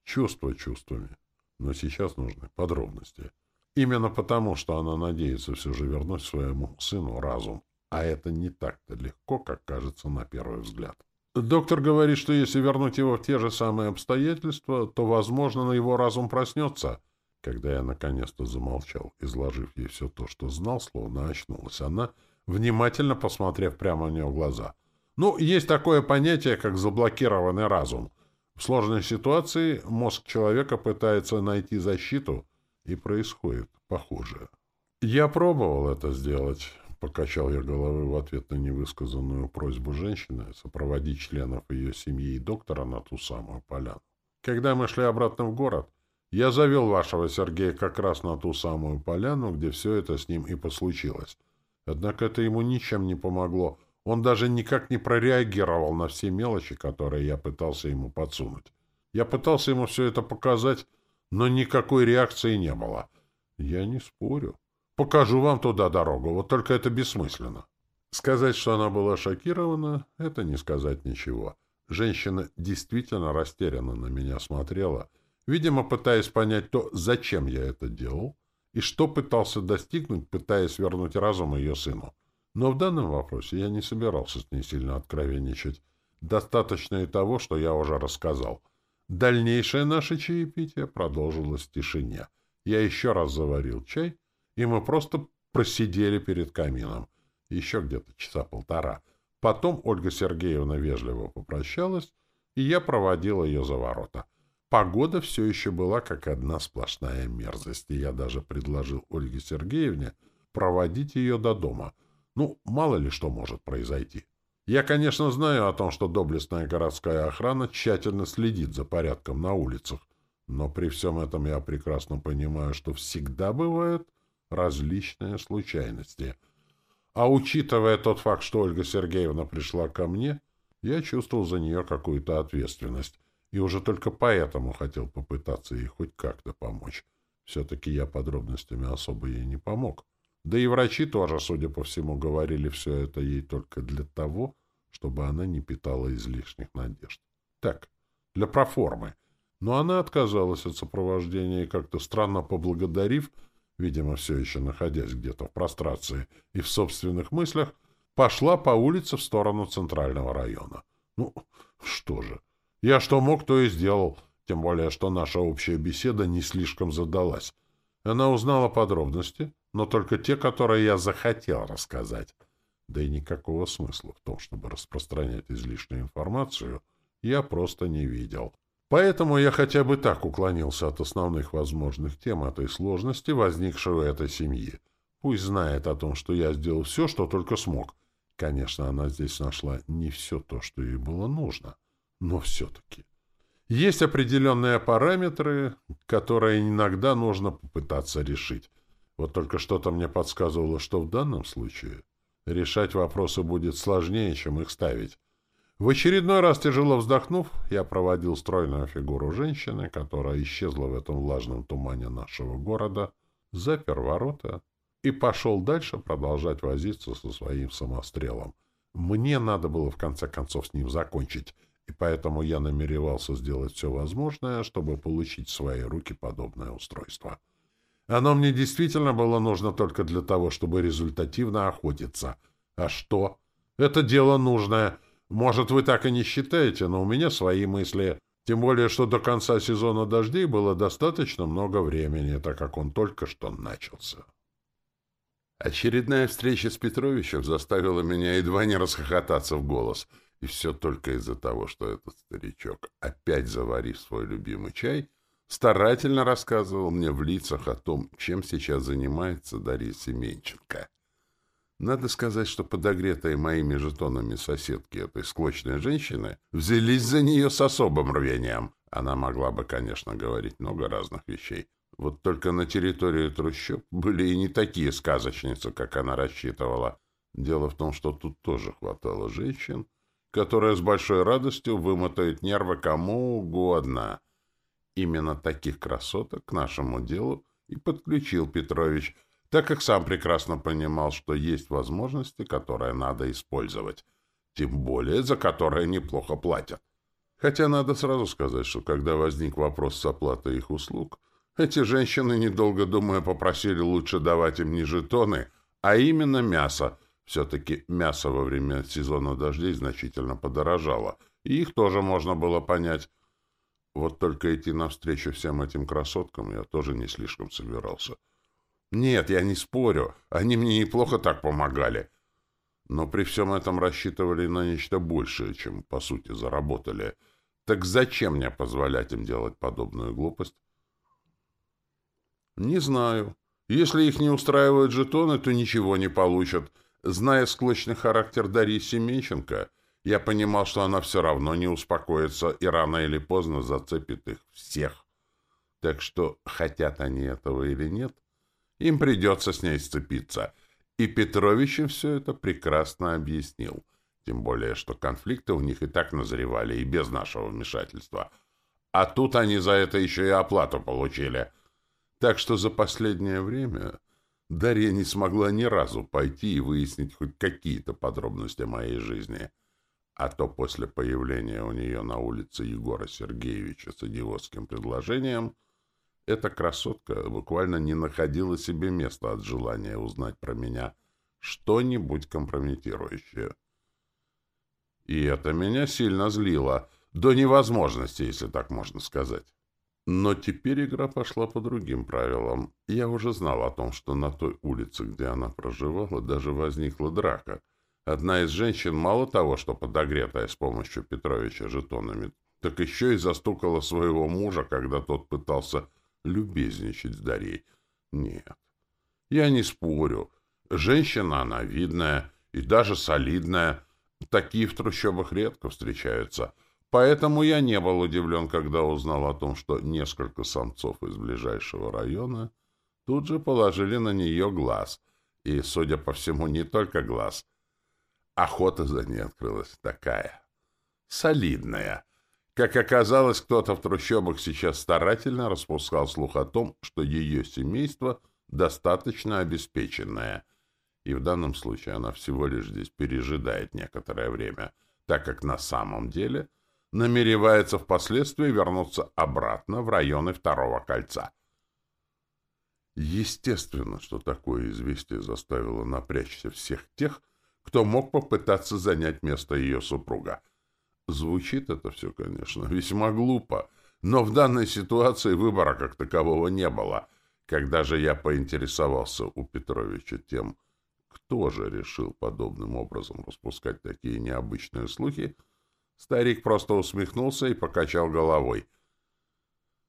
Чувства чувствами. Но сейчас нужны подробности. Именно потому, что она надеется все же вернуть своему сыну разум. А это не так-то легко, как кажется на первый взгляд. Доктор говорит, что если вернуть его в те же самые обстоятельства, то, возможно, на его разум проснется. Когда я наконец-то замолчал, изложив ей все то, что знал, словно очнулась она — внимательно посмотрев прямо у нее в глаза. Ну, есть такое понятие, как заблокированный разум. В сложной ситуации мозг человека пытается найти защиту, и происходит похожее. Я пробовал это сделать, покачал я головой в ответ на невысказанную просьбу женщины сопроводить членов ее семьи и доктора на ту самую поляну. Когда мы шли обратно в город, я завел вашего Сергея как раз на ту самую поляну, где все это с ним и послучилось. Однако это ему ничем не помогло. Он даже никак не прореагировал на все мелочи, которые я пытался ему подсунуть. Я пытался ему все это показать, но никакой реакции не было. Я не спорю. Покажу вам туда дорогу, вот только это бессмысленно. Сказать, что она была шокирована, это не сказать ничего. Женщина действительно растерянно на меня смотрела, видимо, пытаясь понять то, зачем я это делал, и что пытался достигнуть, пытаясь вернуть разум ее сыну. Но в данном вопросе я не собирался с ней сильно откровенничать. Достаточно и того, что я уже рассказал. Дальнейшее наше чаепитие продолжилось в тишине. Я еще раз заварил чай, и мы просто просидели перед камином. Еще где-то часа полтора. Потом Ольга Сергеевна вежливо попрощалась, и я проводил ее за ворота. Погода все еще была как одна сплошная мерзость, и я даже предложил Ольге Сергеевне проводить ее до дома. Ну, мало ли что может произойти. Я, конечно, знаю о том, что доблестная городская охрана тщательно следит за порядком на улицах, но при всем этом я прекрасно понимаю, что всегда бывают различные случайности. А учитывая тот факт, что Ольга Сергеевна пришла ко мне, я чувствовал за нее какую-то ответственность и уже только поэтому хотел попытаться ей хоть как-то помочь. Все-таки я подробностями особо ей не помог. Да и врачи тоже, судя по всему, говорили все это ей только для того, чтобы она не питала излишних надежд. Так, для проформы. Но она отказалась от сопровождения и как-то странно поблагодарив, видимо, все еще находясь где-то в прострации и в собственных мыслях, пошла по улице в сторону центрального района. Ну, что же, я что мог, то и сделал, тем более, что наша общая беседа не слишком задалась. Она узнала подробности, но только те, которые я захотел рассказать. Да и никакого смысла в том, чтобы распространять излишнюю информацию, я просто не видел. Поэтому я хотя бы так уклонился от основных возможных тем этой сложности, возникшей у этой семьи. Пусть знает о том, что я сделал все, что только смог. Конечно, она здесь нашла не все то, что ей было нужно, но все-таки. Есть определенные параметры, которые иногда нужно попытаться решить. Вот только что-то мне подсказывало, что в данном случае решать вопросы будет сложнее, чем их ставить. В очередной раз тяжело вздохнув, я проводил стройную фигуру женщины, которая исчезла в этом влажном тумане нашего города, запер ворота и пошел дальше продолжать возиться со своим самострелом. Мне надо было в конце концов с ним закончить, и поэтому я намеревался сделать все возможное, чтобы получить в свои руки подобное устройство. Оно мне действительно было нужно только для того, чтобы результативно охотиться. А что? Это дело нужное — может, вы так и не считаете, но у меня свои мысли. Тем более, что до конца сезона дождей было достаточно много времени, так как он только что начался. Очередная встреча с Петровичем заставила меня едва не расхохотаться в голос. И все только из-за того, что этот старичок, опять заварив свой любимый чай, старательно рассказывал мне в лицах о том, чем сейчас занимается Дарья Семенченко. Надо сказать, что подогретые моими жетонами соседки этой склочной женщины взялись за нее с особым рвением. Она могла бы, конечно, говорить много разных вещей. Вот только на территории трущоб были и не такие сказочницы, как она рассчитывала. Дело в том, что тут тоже хватало женщин, которые с большой радостью вымотают нервы кому угодно. Именно таких красоток к нашему делу и подключил Петрович — так как сам прекрасно понимал, что есть возможности, которые надо использовать, тем более за которые неплохо платят. Хотя надо сразу сказать, что когда возник вопрос с оплатой их услуг, эти женщины, недолго думая, попросили лучше давать им не жетоны, а именно мясо. Все-таки мясо во время сезона дождей значительно подорожало, и их тоже можно было понять. Вот только идти навстречу всем этим красоткам я тоже не слишком собирался. Нет, я не спорю. Они мне неплохо так помогали. Но при всем этом рассчитывали на нечто большее, чем, по сути, заработали. Так зачем мне позволять им делать подобную глупость? Не знаю. Если их не устраивают жетоны, то ничего не получат. Зная склочный характер Дарьи Семенченко, я понимал, что она все равно не успокоится и рано или поздно зацепит их всех. Так что, хотят они этого или нет, им придется с ней сцепиться. И Петрович им все это прекрасно объяснил. Тем более, что конфликты у них и так назревали, и без нашего вмешательства. А тут они за это еще и оплату получили. Так что за последнее время Дарья не смогла ни разу пойти и выяснить хоть какие-то подробности моей жизни. А то после появления у нее на улице Егора Сергеевича с идиотским предложением — эта красотка буквально не находила себе места от желания узнать про меня что-нибудь компрометирующее. И это меня сильно злило, до невозможности, если так можно сказать. Но теперь игра пошла по другим правилам. Я уже знал о том, что на той улице, где она проживала, даже возникла драка. Одна из женщин мало того, что подогретая с помощью Петровича жетонами, так еще и застукала своего мужа, когда тот пытался любезничать с Дарьей. Нет, я не спорю. Женщина она видная и даже солидная. Такие в трущобах редко встречаются. Поэтому я не был удивлен, когда узнал о том, что несколько самцов из ближайшего района тут же положили на нее глаз. И, судя по всему, не только глаз. Охота за ней открылась такая. Солидная. Как оказалось, кто-то в трущобах сейчас старательно распускал слух о том, что ее семейство достаточно обеспеченное. И в данном случае она всего лишь здесь пережидает некоторое время, так как на самом деле намеревается впоследствии вернуться обратно в районы второго кольца. Естественно, что такое известие заставило напрячься всех тех, кто мог попытаться занять место ее супруга — Звучит это все, конечно, весьма глупо, но в данной ситуации выбора как такового не было. Когда же я поинтересовался у Петровича тем, кто же решил подобным образом распускать такие необычные слухи, старик просто усмехнулся и покачал головой.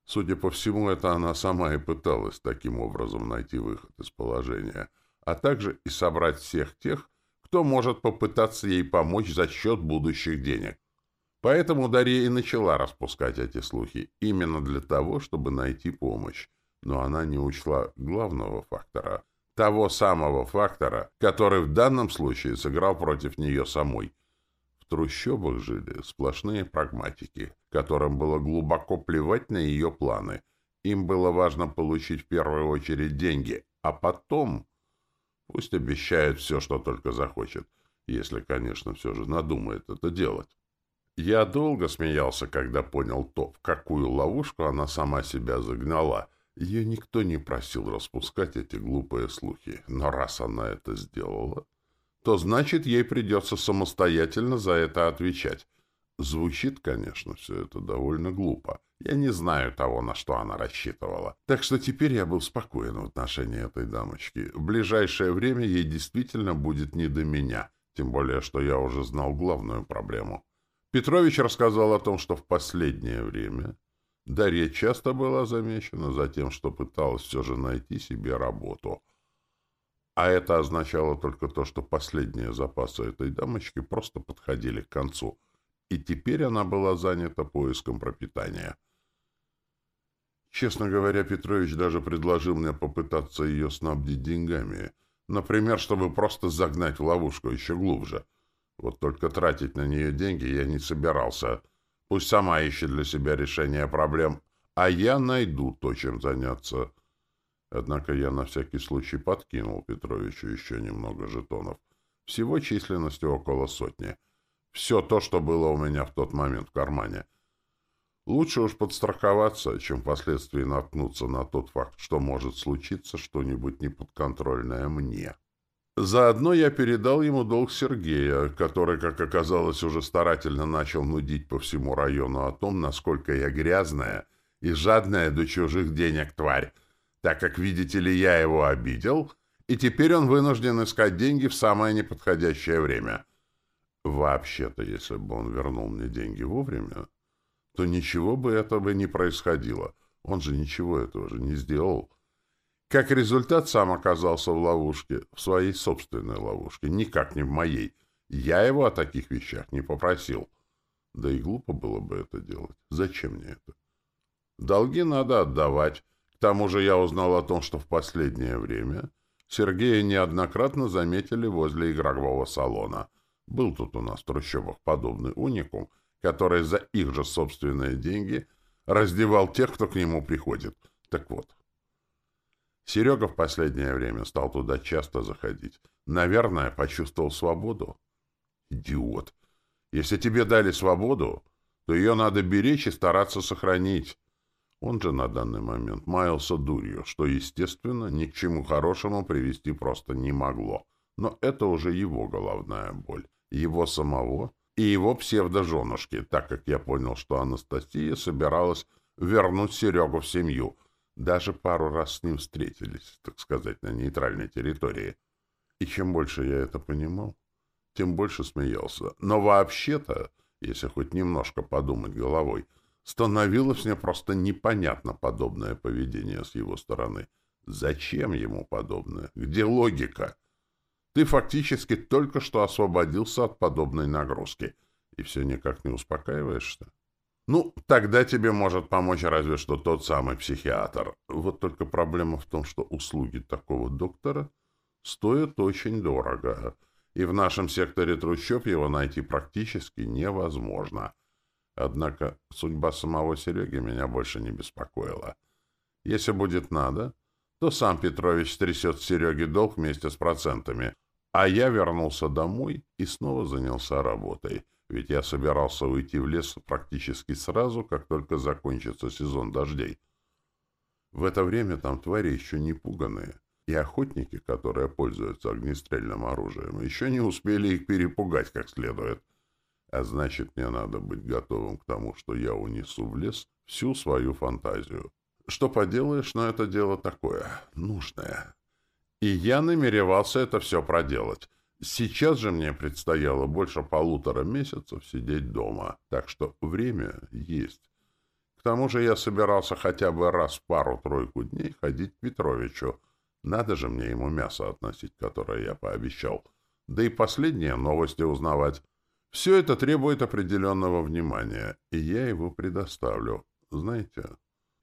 Судя по всему, это она сама и пыталась таким образом найти выход из положения, а также и собрать всех тех, кто может попытаться ей помочь за счет будущих денег. Поэтому Дарья и начала распускать эти слухи, именно для того, чтобы найти помощь. Но она не учла главного фактора, того самого фактора, который в данном случае сыграл против нее самой. В трущобах жили сплошные прагматики, которым было глубоко плевать на ее планы. Им было важно получить в первую очередь деньги, а потом пусть обещают все, что только захочет, если, конечно, все же надумает это делать. Я долго смеялся, когда понял то, в какую ловушку она сама себя загнала. Ее никто не просил распускать эти глупые слухи, но раз она это сделала, то значит, ей придется самостоятельно за это отвечать. Звучит, конечно, все это довольно глупо. Я не знаю того, на что она рассчитывала. Так что теперь я был спокоен в отношении этой дамочки. В ближайшее время ей действительно будет не до меня, тем более, что я уже знал главную проблему. Петрович рассказал о том, что в последнее время Дарья часто была замечена за тем, что пыталась все же найти себе работу. А это означало только то, что последние запасы этой дамочки просто подходили к концу, и теперь она была занята поиском пропитания. Честно говоря, Петрович даже предложил мне попытаться ее снабдить деньгами, например, чтобы просто загнать в ловушку еще глубже — вот только тратить на нее деньги я не собирался. Пусть сама ищет для себя решение проблем, а я найду то, чем заняться. Однако я на всякий случай подкинул Петровичу еще немного жетонов. Всего численностью около сотни. Все то, что было у меня в тот момент в кармане. Лучше уж подстраховаться, чем впоследствии наткнуться на тот факт, что может случиться что-нибудь неподконтрольное мне. Заодно я передал ему долг Сергея, который, как оказалось, уже старательно начал нудить по всему району о том, насколько я грязная и жадная до чужих денег тварь, так как, видите ли, я его обидел, и теперь он вынужден искать деньги в самое неподходящее время. Вообще-то, если бы он вернул мне деньги вовремя, то ничего бы этого не происходило. Он же ничего этого же не сделал. Как результат, сам оказался в ловушке, в своей собственной ловушке, никак не в моей. Я его о таких вещах не попросил. Да и глупо было бы это делать. Зачем мне это? Долги надо отдавать. К тому же я узнал о том, что в последнее время Сергея неоднократно заметили возле игрового салона. Был тут у нас в трущобах подобный уникум, который за их же собственные деньги раздевал тех, кто к нему приходит. Так вот, Серега в последнее время стал туда часто заходить. Наверное, почувствовал свободу. Идиот. Если тебе дали свободу, то ее надо беречь и стараться сохранить. Он же на данный момент маялся дурью, что, естественно, ни к чему хорошему привести просто не могло. Но это уже его головная боль, его самого и его псевдоженушки, так как я понял, что Анастасия собиралась вернуть Серегу в семью — даже пару раз с ним встретились, так сказать, на нейтральной территории. И чем больше я это понимал, тем больше смеялся. Но вообще-то, если хоть немножко подумать головой, становилось мне просто непонятно подобное поведение с его стороны. Зачем ему подобное? Где логика? Ты фактически только что освободился от подобной нагрузки, и все никак не успокаиваешься. Ну, тогда тебе может помочь разве что тот самый психиатр. Вот только проблема в том, что услуги такого доктора стоят очень дорого, и в нашем секторе трущоб его найти практически невозможно. Однако судьба самого Сереги меня больше не беспокоила. Если будет надо, то сам Петрович стрясет Сереге долг вместе с процентами, а я вернулся домой и снова занялся работой — ведь я собирался уйти в лес практически сразу, как только закончится сезон дождей. В это время там твари еще не пуганые, и охотники, которые пользуются огнестрельным оружием, еще не успели их перепугать как следует. А значит, мне надо быть готовым к тому, что я унесу в лес всю свою фантазию. Что поделаешь, но это дело такое, нужное. И я намеревался это все проделать. Сейчас же мне предстояло больше полутора месяцев сидеть дома, так что время есть. К тому же я собирался хотя бы раз в пару-тройку дней ходить к Петровичу. Надо же мне ему мясо относить, которое я пообещал. Да и последние новости узнавать. Все это требует определенного внимания, и я его предоставлю. Знаете,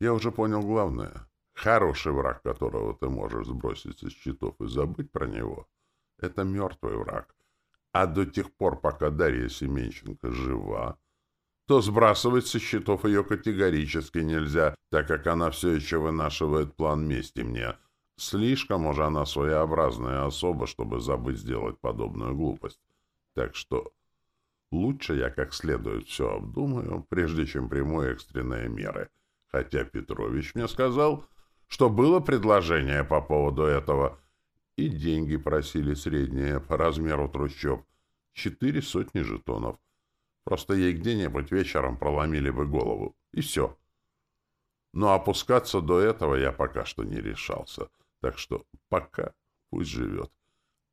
я уже понял главное. Хороший враг, которого ты можешь сбросить со счетов и забыть про него, — это мертвый враг. А до тех пор, пока Дарья Семенченко жива, то сбрасывать со счетов ее категорически нельзя, так как она все еще вынашивает план мести мне. Слишком уже она своеобразная особа, чтобы забыть сделать подобную глупость. Так что лучше я как следует все обдумаю, прежде чем приму экстренные меры. Хотя Петрович мне сказал, что было предложение по поводу этого, и деньги просили средние по размеру трущоб. Четыре сотни жетонов. Просто ей где-нибудь вечером проломили бы голову. И все. Но опускаться до этого я пока что не решался. Так что пока пусть живет.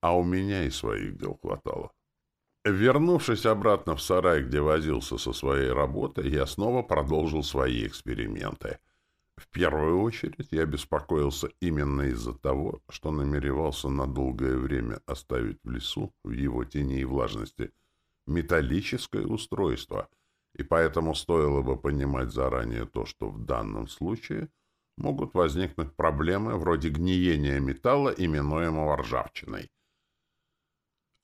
А у меня и своих дел хватало. Вернувшись обратно в сарай, где возился со своей работой, я снова продолжил свои эксперименты. В первую очередь я беспокоился именно из-за того, что намеревался на долгое время оставить в лесу, в его тени и влажности, металлическое устройство, и поэтому стоило бы понимать заранее то, что в данном случае могут возникнуть проблемы вроде гниения металла, именуемого ржавчиной.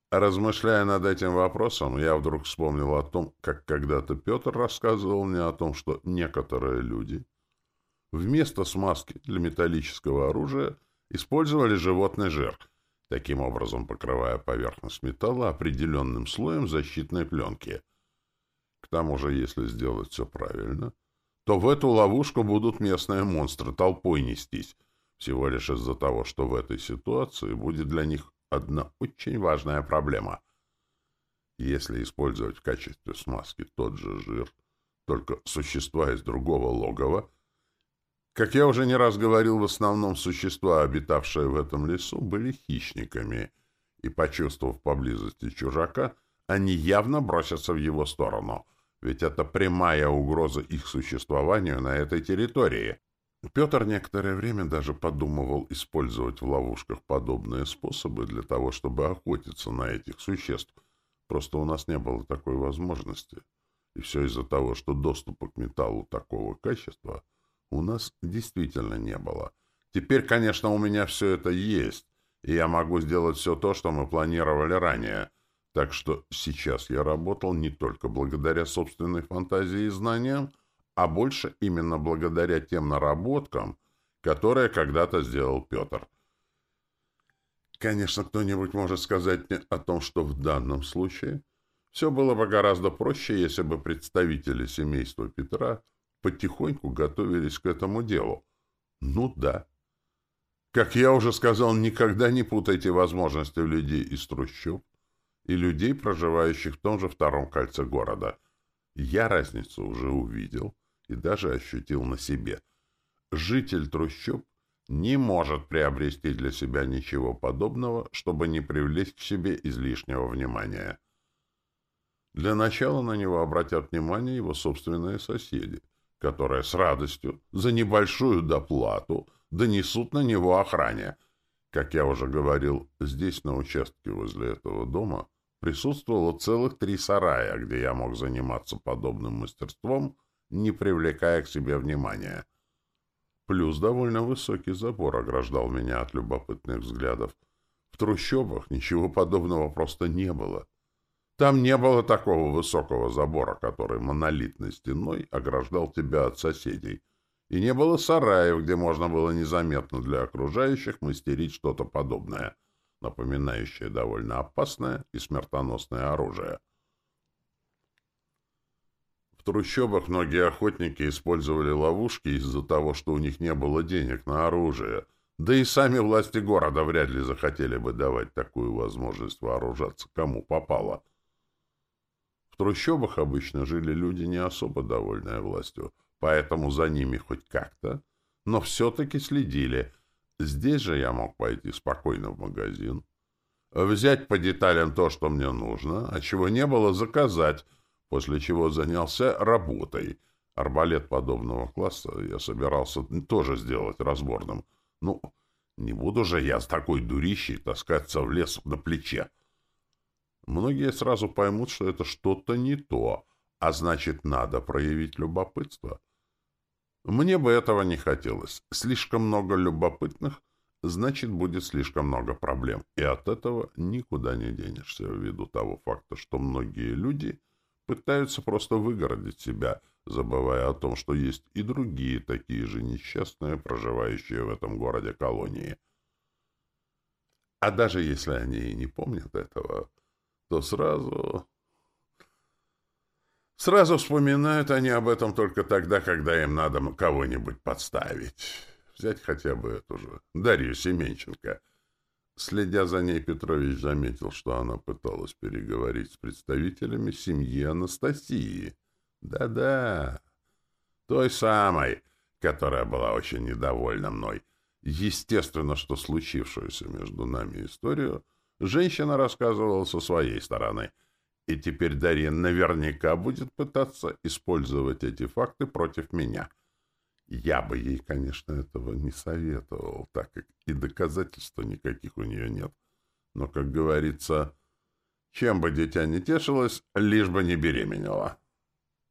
Размышляя над этим вопросом, я вдруг вспомнил о том, как когда-то Петр рассказывал мне о том, что некоторые люди вместо смазки для металлического оружия использовали животный жир — таким образом покрывая поверхность металла определенным слоем защитной пленки. К тому же, если сделать все правильно, то в эту ловушку будут местные монстры толпой нестись, всего лишь из-за того, что в этой ситуации будет для них одна очень важная проблема. Если использовать в качестве смазки тот же жир, только существа из другого логова — как я уже не раз говорил, в основном существа, обитавшие в этом лесу, были хищниками, и, почувствовав поблизости чужака, они явно бросятся в его сторону, ведь это прямая угроза их существованию на этой территории. Петр некоторое время даже подумывал использовать в ловушках подобные способы для того, чтобы охотиться на этих существ. Просто у нас не было такой возможности. И все из-за того, что доступа к металлу такого качества — у нас действительно не было. Теперь, конечно, у меня все это есть, и я могу сделать все то, что мы планировали ранее. Так что сейчас я работал не только благодаря собственной фантазии и знаниям, а больше именно благодаря тем наработкам, которые когда-то сделал Петр. Конечно, кто-нибудь может сказать мне о том, что в данном случае все было бы гораздо проще, если бы представители семейства Петра потихоньку готовились к этому делу. Ну да. Как я уже сказал, никогда не путайте возможности людей из трущоб и людей, проживающих в том же втором кольце города. Я разницу уже увидел и даже ощутил на себе. Житель трущоб не может приобрести для себя ничего подобного, чтобы не привлечь к себе излишнего внимания. Для начала на него обратят внимание его собственные соседи — которые с радостью за небольшую доплату донесут на него охране. Как я уже говорил, здесь, на участке возле этого дома, присутствовало целых три сарая, где я мог заниматься подобным мастерством, не привлекая к себе внимания. Плюс довольно высокий забор ограждал меня от любопытных взглядов. В трущобах ничего подобного просто не было. Там не было такого высокого забора, который монолитной стеной ограждал тебя от соседей. И не было сараев, где можно было незаметно для окружающих мастерить что-то подобное, напоминающее довольно опасное и смертоносное оружие. В трущобах многие охотники использовали ловушки из-за того, что у них не было денег на оружие, да и сами власти города вряд ли захотели бы давать такую возможность вооружаться кому попало — в трущобах обычно жили люди не особо довольные властью, поэтому за ними хоть как-то, но все-таки следили. Здесь же я мог пойти спокойно в магазин, взять по деталям то, что мне нужно, а чего не было, заказать, после чего занялся работой, Арбалет подобного класса я собирался тоже сделать разборным. Ну, не буду же я с такой дурищей таскаться в лес на плече. Многие сразу поймут, что это что-то не то, а значит, надо проявить любопытство. Мне бы этого не хотелось. Слишком много любопытных, значит, будет слишком много проблем. И от этого никуда не денешься, ввиду того факта, что многие люди пытаются просто выгородить себя, забывая о том, что есть и другие такие же несчастные, проживающие в этом городе колонии. А даже если они и не помнят этого, то сразу... Сразу вспоминают они об этом только тогда, когда им надо кого-нибудь подставить. Взять хотя бы эту же Дарью Семенченко. Следя за ней, Петрович заметил, что она пыталась переговорить с представителями семьи Анастасии. Да-да, той самой, которая была очень недовольна мной. Естественно, что случившуюся между нами историю женщина рассказывала со своей стороны, и теперь Дарья наверняка будет пытаться использовать эти факты против меня. Я бы ей, конечно, этого не советовал, так как и доказательств никаких у нее нет. Но, как говорится, чем бы дитя не тешилось, лишь бы не беременела.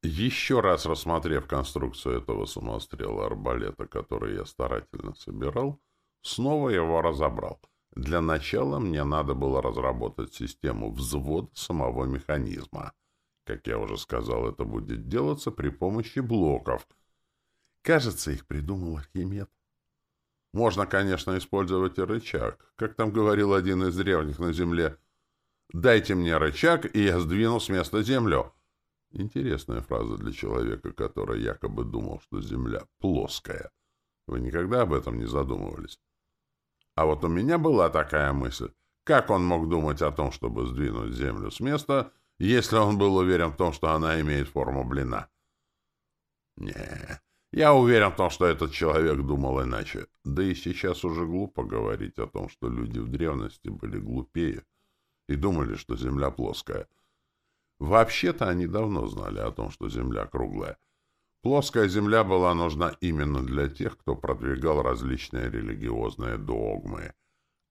Еще раз рассмотрев конструкцию этого самострела арбалета, который я старательно собирал, снова его разобрал — для начала мне надо было разработать систему взвода самого механизма. Как я уже сказал, это будет делаться при помощи блоков. Кажется, их придумал Архимед. Можно, конечно, использовать и рычаг. Как там говорил один из древних на Земле, «Дайте мне рычаг, и я сдвину с места Землю». Интересная фраза для человека, который якобы думал, что Земля плоская. Вы никогда об этом не задумывались? А вот у меня была такая мысль. Как он мог думать о том, чтобы сдвинуть землю с места, если он был уверен в том, что она имеет форму блина? Не, я уверен в том, что этот человек думал иначе. Да и сейчас уже глупо говорить о том, что люди в древности были глупее и думали, что земля плоская. Вообще-то они давно знали о том, что земля круглая. Плоская земля была нужна именно для тех, кто продвигал различные религиозные догмы,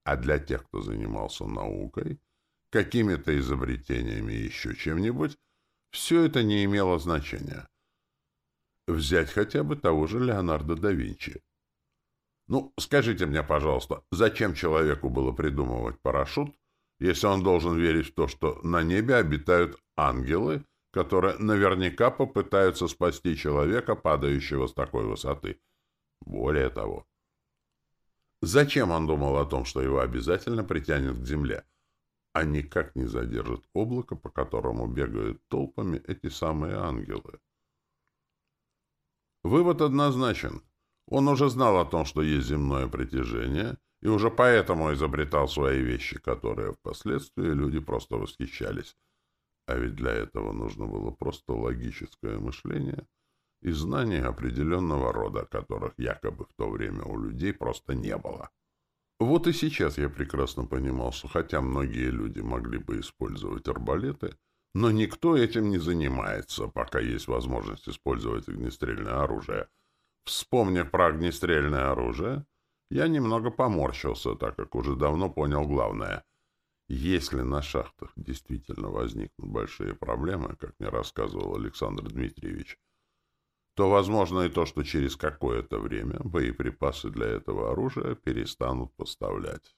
а для тех, кто занимался наукой, какими-то изобретениями еще чем-нибудь, все это не имело значения. Взять хотя бы того же Леонардо да Винчи. Ну, скажите мне, пожалуйста, зачем человеку было придумывать парашют, если он должен верить в то, что на небе обитают ангелы — которые наверняка попытаются спасти человека, падающего с такой высоты. Более того, зачем он думал о том, что его обязательно притянет к земле, а никак не задержит облако, по которому бегают толпами эти самые ангелы? Вывод однозначен. Он уже знал о том, что есть земное притяжение, и уже поэтому изобретал свои вещи, которые впоследствии люди просто восхищались. А ведь для этого нужно было просто логическое мышление и знание определенного рода, которых якобы в то время у людей просто не было. Вот и сейчас я прекрасно понимал, что хотя многие люди могли бы использовать арбалеты, но никто этим не занимается, пока есть возможность использовать огнестрельное оружие. Вспомнив про огнестрельное оружие, я немного поморщился, так как уже давно понял главное — если на шахтах действительно возникнут большие проблемы, как мне рассказывал Александр Дмитриевич, то возможно и то, что через какое-то время боеприпасы для этого оружия перестанут поставлять.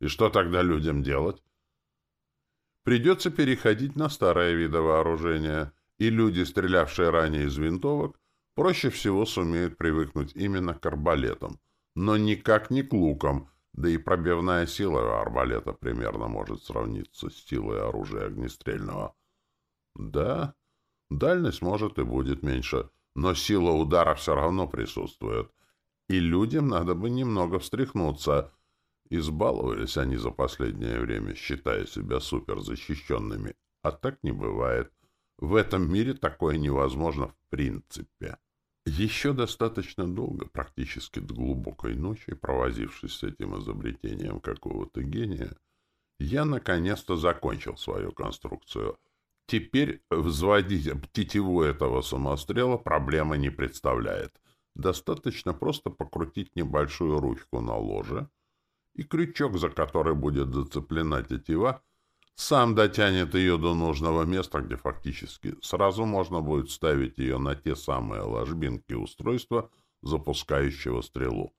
И что тогда людям делать? Придется переходить на старое виды вооружения, и люди, стрелявшие ранее из винтовок, проще всего сумеют привыкнуть именно к арбалетам, но никак не к лукам — да и пробивная сила арбалета примерно может сравниться с силой оружия огнестрельного. Да, дальность может и будет меньше, но сила удара все равно присутствует. И людям надо бы немного встряхнуться. Избаловались они за последнее время, считая себя суперзащищенными. А так не бывает. В этом мире такое невозможно в принципе. Еще достаточно долго, практически до глубокой ночи, провозившись с этим изобретением какого-то гения, я наконец-то закончил свою конструкцию. Теперь взводить тетиву этого самострела проблемы не представляет. Достаточно просто покрутить небольшую ручку на ложе, и крючок, за который будет зацеплена тетива, сам дотянет ее до нужного места, где фактически сразу можно будет ставить ее на те самые ложбинки устройства, запускающего стрелу.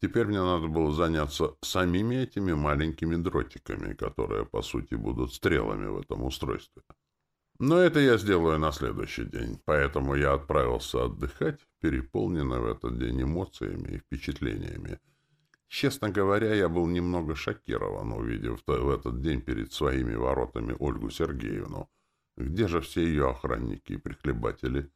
Теперь мне надо было заняться самими этими маленькими дротиками, которые, по сути, будут стрелами в этом устройстве. Но это я сделаю на следующий день, поэтому я отправился отдыхать, переполненный в этот день эмоциями и впечатлениями. Честно говоря, я был немного шокирован, увидев в этот день перед своими воротами Ольгу Сергеевну. Где же все ее охранники и прихлебатели?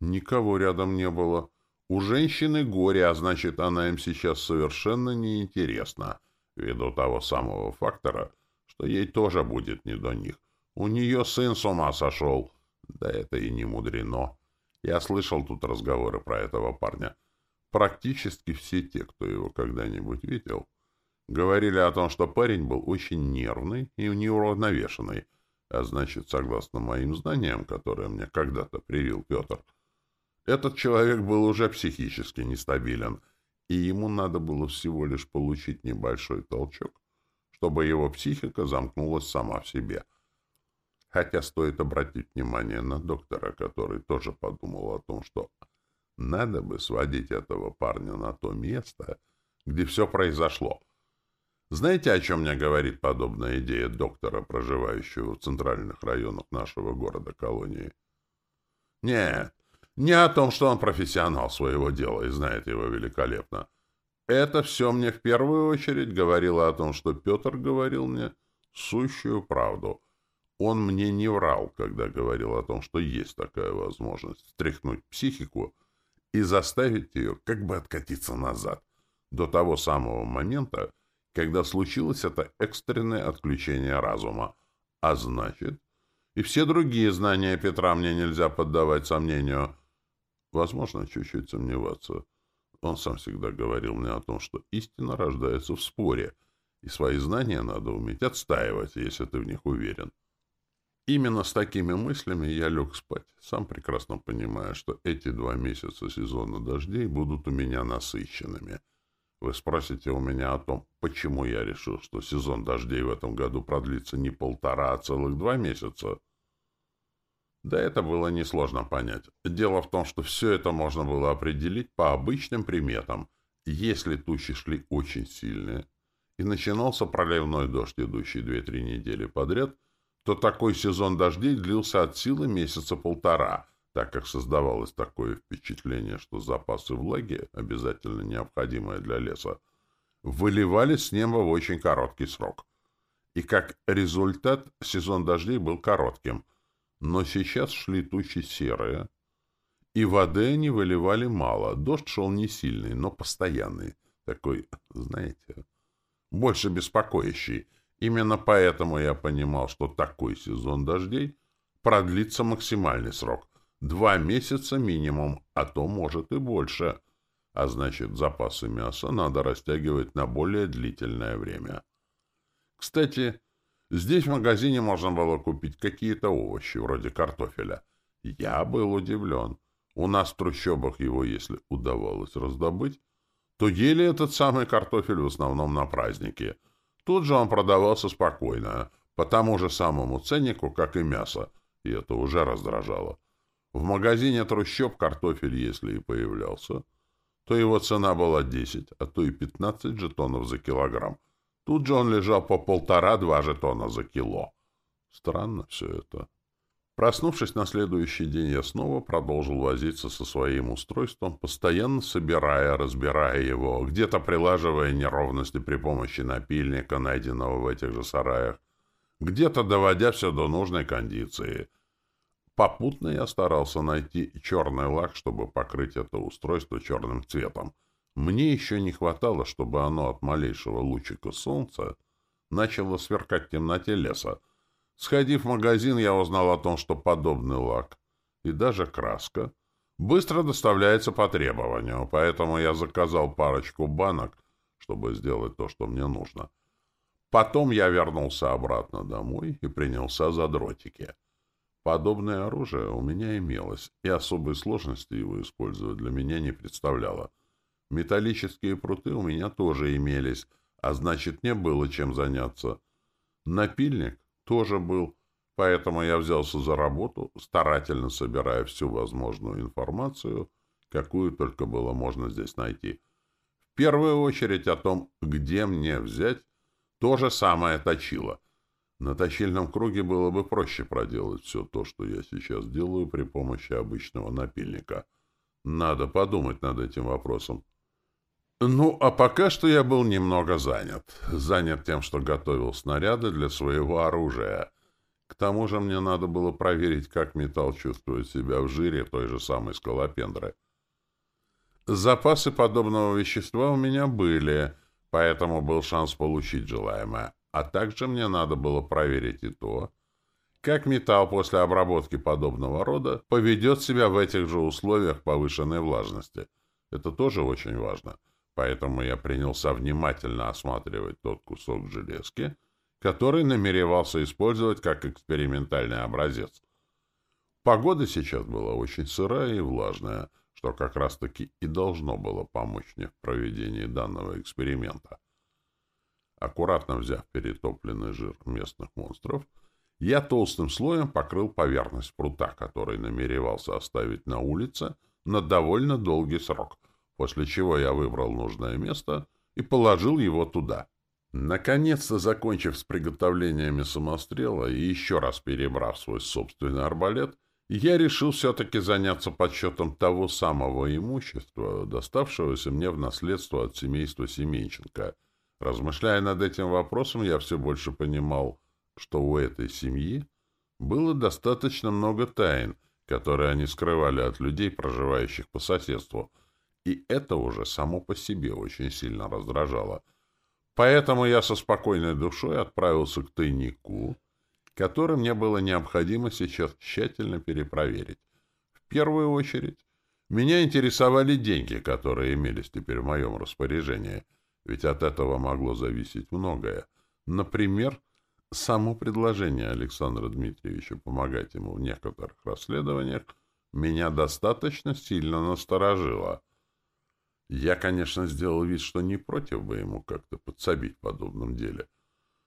Никого рядом не было. У женщины горе, а значит, она им сейчас совершенно неинтересна, ввиду того самого фактора, что ей тоже будет не до них. У нее сын с ума сошел. Да это и не мудрено. Я слышал тут разговоры про этого парня. Практически все те, кто его когда-нибудь видел, говорили о том, что парень был очень нервный и неуравновешенный, а значит, согласно моим знаниям, которые мне когда-то привил Петр, этот человек был уже психически нестабилен, и ему надо было всего лишь получить небольшой толчок, чтобы его психика замкнулась сама в себе. Хотя стоит обратить внимание на доктора, который тоже подумал о том, что надо бы сводить этого парня на то место, где все произошло. Знаете, о чем мне говорит подобная идея доктора, проживающего в центральных районах нашего города-колонии? Нет, не о том, что он профессионал своего дела и знает его великолепно. Это все мне в первую очередь говорило о том, что Петр говорил мне сущую правду. Он мне не врал, когда говорил о том, что есть такая возможность стряхнуть психику и заставить ее как бы откатиться назад, до того самого момента, когда случилось это экстренное отключение разума. А значит, и все другие знания Петра мне нельзя поддавать сомнению — Возможно, чуть-чуть сомневаться. Он сам всегда говорил мне о том, что истина рождается в споре, и свои знания надо уметь отстаивать, если ты в них уверен. Именно с такими мыслями я лег спать, сам прекрасно понимая, что эти два месяца сезона дождей будут у меня насыщенными. Вы спросите у меня о том, почему я решил, что сезон дождей в этом году продлится не полтора, а целых два месяца — да это было несложно понять. Дело в том, что все это можно было определить по обычным приметам. Если тучи шли очень сильные, и начинался проливной дождь, идущий две-три недели подряд, то такой сезон дождей длился от силы месяца полтора, так как создавалось такое впечатление, что запасы влаги, обязательно необходимые для леса, выливались с неба в очень короткий срок. И как результат сезон дождей был коротким – но сейчас шли тучи серые, и воды они выливали мало. Дождь шел не сильный, но постоянный. Такой, знаете, больше беспокоящий. Именно поэтому я понимал, что такой сезон дождей продлится максимальный срок. Два месяца минимум, а то может и больше. А значит, запасы мяса надо растягивать на более длительное время. Кстати, Здесь в магазине можно было купить какие-то овощи, вроде картофеля. Я был удивлен. У нас в трущобах его, если удавалось раздобыть, то ели этот самый картофель в основном на праздники. Тут же он продавался спокойно, по тому же самому ценнику, как и мясо, и это уже раздражало. В магазине трущоб картофель, если и появлялся, то его цена была 10, а то и 15 жетонов за килограмм. Тут же он лежал по полтора-два жетона за кило. Странно все это. Проснувшись на следующий день, я снова продолжил возиться со своим устройством, постоянно собирая, разбирая его, где-то прилаживая неровности при помощи напильника, найденного в этих же сараях, где-то доводя все до нужной кондиции. Попутно я старался найти черный лак, чтобы покрыть это устройство черным цветом — мне еще не хватало, чтобы оно от малейшего лучика солнца начало сверкать в темноте леса. Сходив в магазин, я узнал о том, что подобный лак и даже краска быстро доставляется по требованию, поэтому я заказал парочку банок, чтобы сделать то, что мне нужно. Потом я вернулся обратно домой и принялся за дротики. Подобное оружие у меня имелось, и особой сложности его использовать для меня не представляло. Металлические пруты у меня тоже имелись, а значит, не было чем заняться. Напильник тоже был, поэтому я взялся за работу, старательно собирая всю возможную информацию, какую только было можно здесь найти. В первую очередь о том, где мне взять, то же самое точило. На точильном круге было бы проще проделать все то, что я сейчас делаю при помощи обычного напильника. Надо подумать над этим вопросом. Ну, а пока что я был немного занят. Занят тем, что готовил снаряды для своего оружия. К тому же мне надо было проверить, как металл чувствует себя в жире той же самой скалопендры. Запасы подобного вещества у меня были, поэтому был шанс получить желаемое. А также мне надо было проверить и то, как металл после обработки подобного рода поведет себя в этих же условиях повышенной влажности. Это тоже очень важно. Поэтому я принялся внимательно осматривать тот кусок железки, который намеревался использовать как экспериментальный образец. Погода сейчас была очень сырая и влажная, что как раз-таки и должно было помочь мне в проведении данного эксперимента. Аккуратно взяв перетопленный жир местных монстров, я толстым слоем покрыл поверхность прута, который намеревался оставить на улице на довольно долгий срок, после чего я выбрал нужное место и положил его туда. Наконец-то, закончив с приготовлениями самострела и еще раз перебрав свой собственный арбалет, я решил все-таки заняться подсчетом того самого имущества, доставшегося мне в наследство от семейства Семенченко — Размышляя над этим вопросом, я все больше понимал, что у этой семьи было достаточно много тайн, которые они скрывали от людей, проживающих по соседству, и это уже само по себе очень сильно раздражало. Поэтому я со спокойной душой отправился к тайнику, который мне было необходимо сейчас тщательно перепроверить. В первую очередь, меня интересовали деньги, которые имелись теперь в моем распоряжении — ведь от этого могло зависеть многое. Например, само предложение Александра Дмитриевича помогать ему в некоторых расследованиях меня достаточно сильно насторожило. Я, конечно, сделал вид, что не против бы ему как-то подсобить в подобном деле.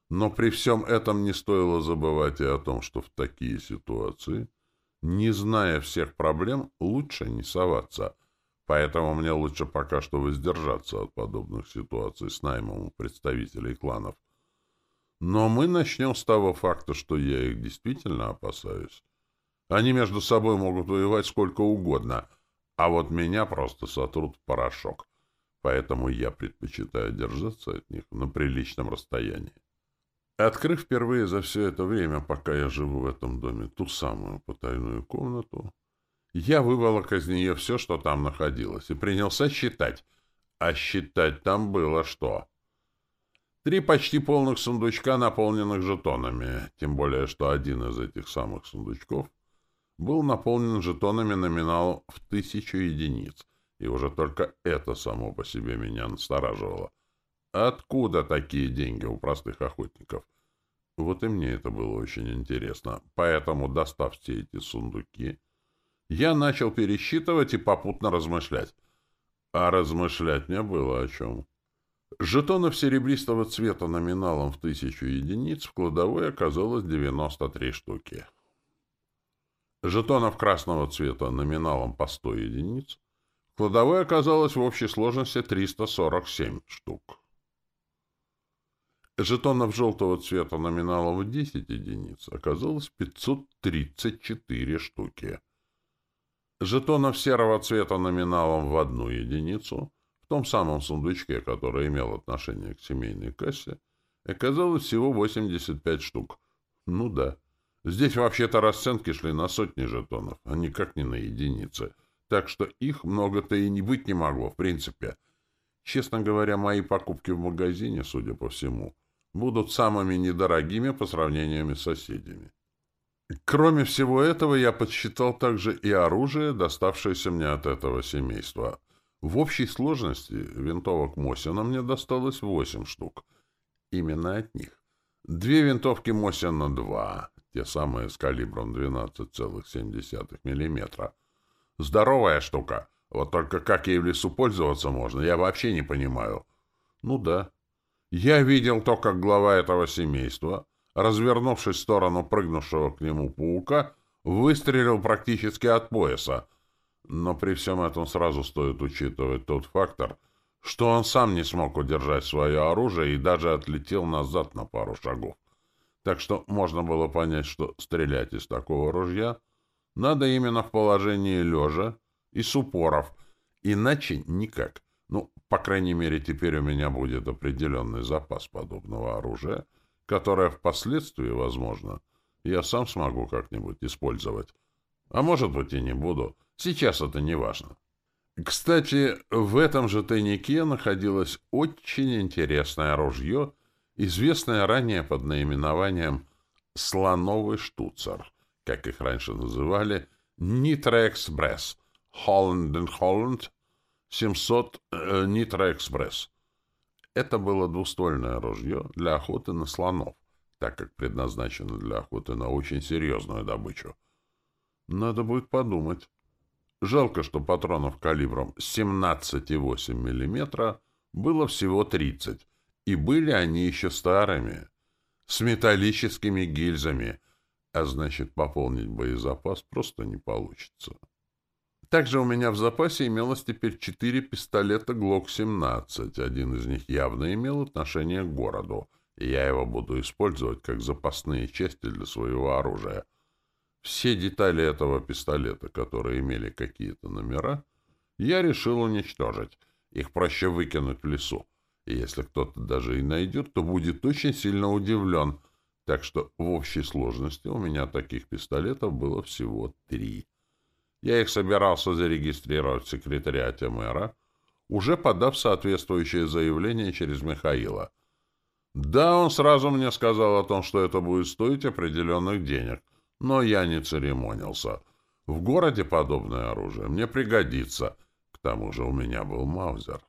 Но при всем этом не стоило забывать и о том, что в такие ситуации, не зная всех проблем, лучше не соваться — Поэтому мне лучше пока что воздержаться от подобных ситуаций с наймом представителей кланов. Но мы начнем с того факта, что я их действительно опасаюсь. Они между собой могут воевать сколько угодно, а вот меня просто сотрут в порошок. Поэтому я предпочитаю держаться от них на приличном расстоянии. Открыв впервые за все это время, пока я живу в этом доме, ту самую потайную комнату, я выволок из нее все, что там находилось, и принялся считать. А считать там было что? Три почти полных сундучка, наполненных жетонами, тем более, что один из этих самых сундучков был наполнен жетонами номиналом в тысячу единиц, и уже только это само по себе меня настораживало. Откуда такие деньги у простых охотников? Вот и мне это было очень интересно. Поэтому, достав все эти сундуки, я начал пересчитывать и попутно размышлять. А размышлять не было о чем. Жетонов серебристого цвета номиналом в тысячу единиц в кладовой оказалось 93 штуки. Жетонов красного цвета номиналом по 100 единиц в кладовой оказалось в общей сложности 347 штук. Жетонов желтого цвета номиналом в 10 единиц оказалось 534 штуки. Жетонов серого цвета номиналом в одну единицу, в том самом сундучке, который имел отношение к семейной кассе, оказалось всего 85 штук. Ну да. Здесь вообще-то расценки шли на сотни жетонов, а никак не на единицы. Так что их много-то и не быть не могло, в принципе. Честно говоря, мои покупки в магазине, судя по всему, будут самыми недорогими по сравнению с соседями. Кроме всего этого, я подсчитал также и оружие, доставшееся мне от этого семейства. В общей сложности винтовок Мосина мне досталось восемь штук. именно от них. Две винтовки Мосина-2, те самые с калибром 12,7 мм. Здоровая штука. Вот только как ей в лесу пользоваться можно, я вообще не понимаю. Ну да. Я видел то, как глава этого семейства, развернувшись в сторону прыгнувшего к нему паука, выстрелил практически от пояса. Но при всем этом сразу стоит учитывать тот фактор, что он сам не смог удержать свое оружие и даже отлетел назад на пару шагов. Так что можно было понять, что стрелять из такого ружья надо именно в положении лежа и с упоров, иначе никак. Ну, по крайней мере, теперь у меня будет определенный запас подобного оружия, которое впоследствии, возможно, я сам смогу как-нибудь использовать. А может быть и не буду. Сейчас это не важно. Кстати, в этом же тайнике находилось очень интересное ружье, известное ранее под наименованием «слоновый штуцер», как их раньше называли, «Нитро Экспресс», «Холланд и Холланд», 700 э, «Нитро Экспресс». Это было двуствольное ружье для охоты на слонов, так как предназначено для охоты на очень серьезную добычу. Надо будет подумать. Жалко, что патронов калибром 17,8 мм было всего 30, и были они еще старыми, с металлическими гильзами, а значит, пополнить боезапас просто не получится. Также у меня в запасе имелось теперь четыре пистолета ГЛОК-17. Один из них явно имел отношение к городу, и я его буду использовать как запасные части для своего оружия — все детали этого пистолета, которые имели какие-то номера, я решил уничтожить. Их проще выкинуть в лесу. И если кто-то даже и найдет, то будет очень сильно удивлен. Так что в общей сложности у меня таких пистолетов было всего три. Я их собирался зарегистрировать в секретариате мэра, уже подав соответствующее заявление через Михаила. Да, он сразу мне сказал о том, что это будет стоить определенных денег — но я не церемонился. В городе подобное оружие мне пригодится. К тому же у меня был Маузер.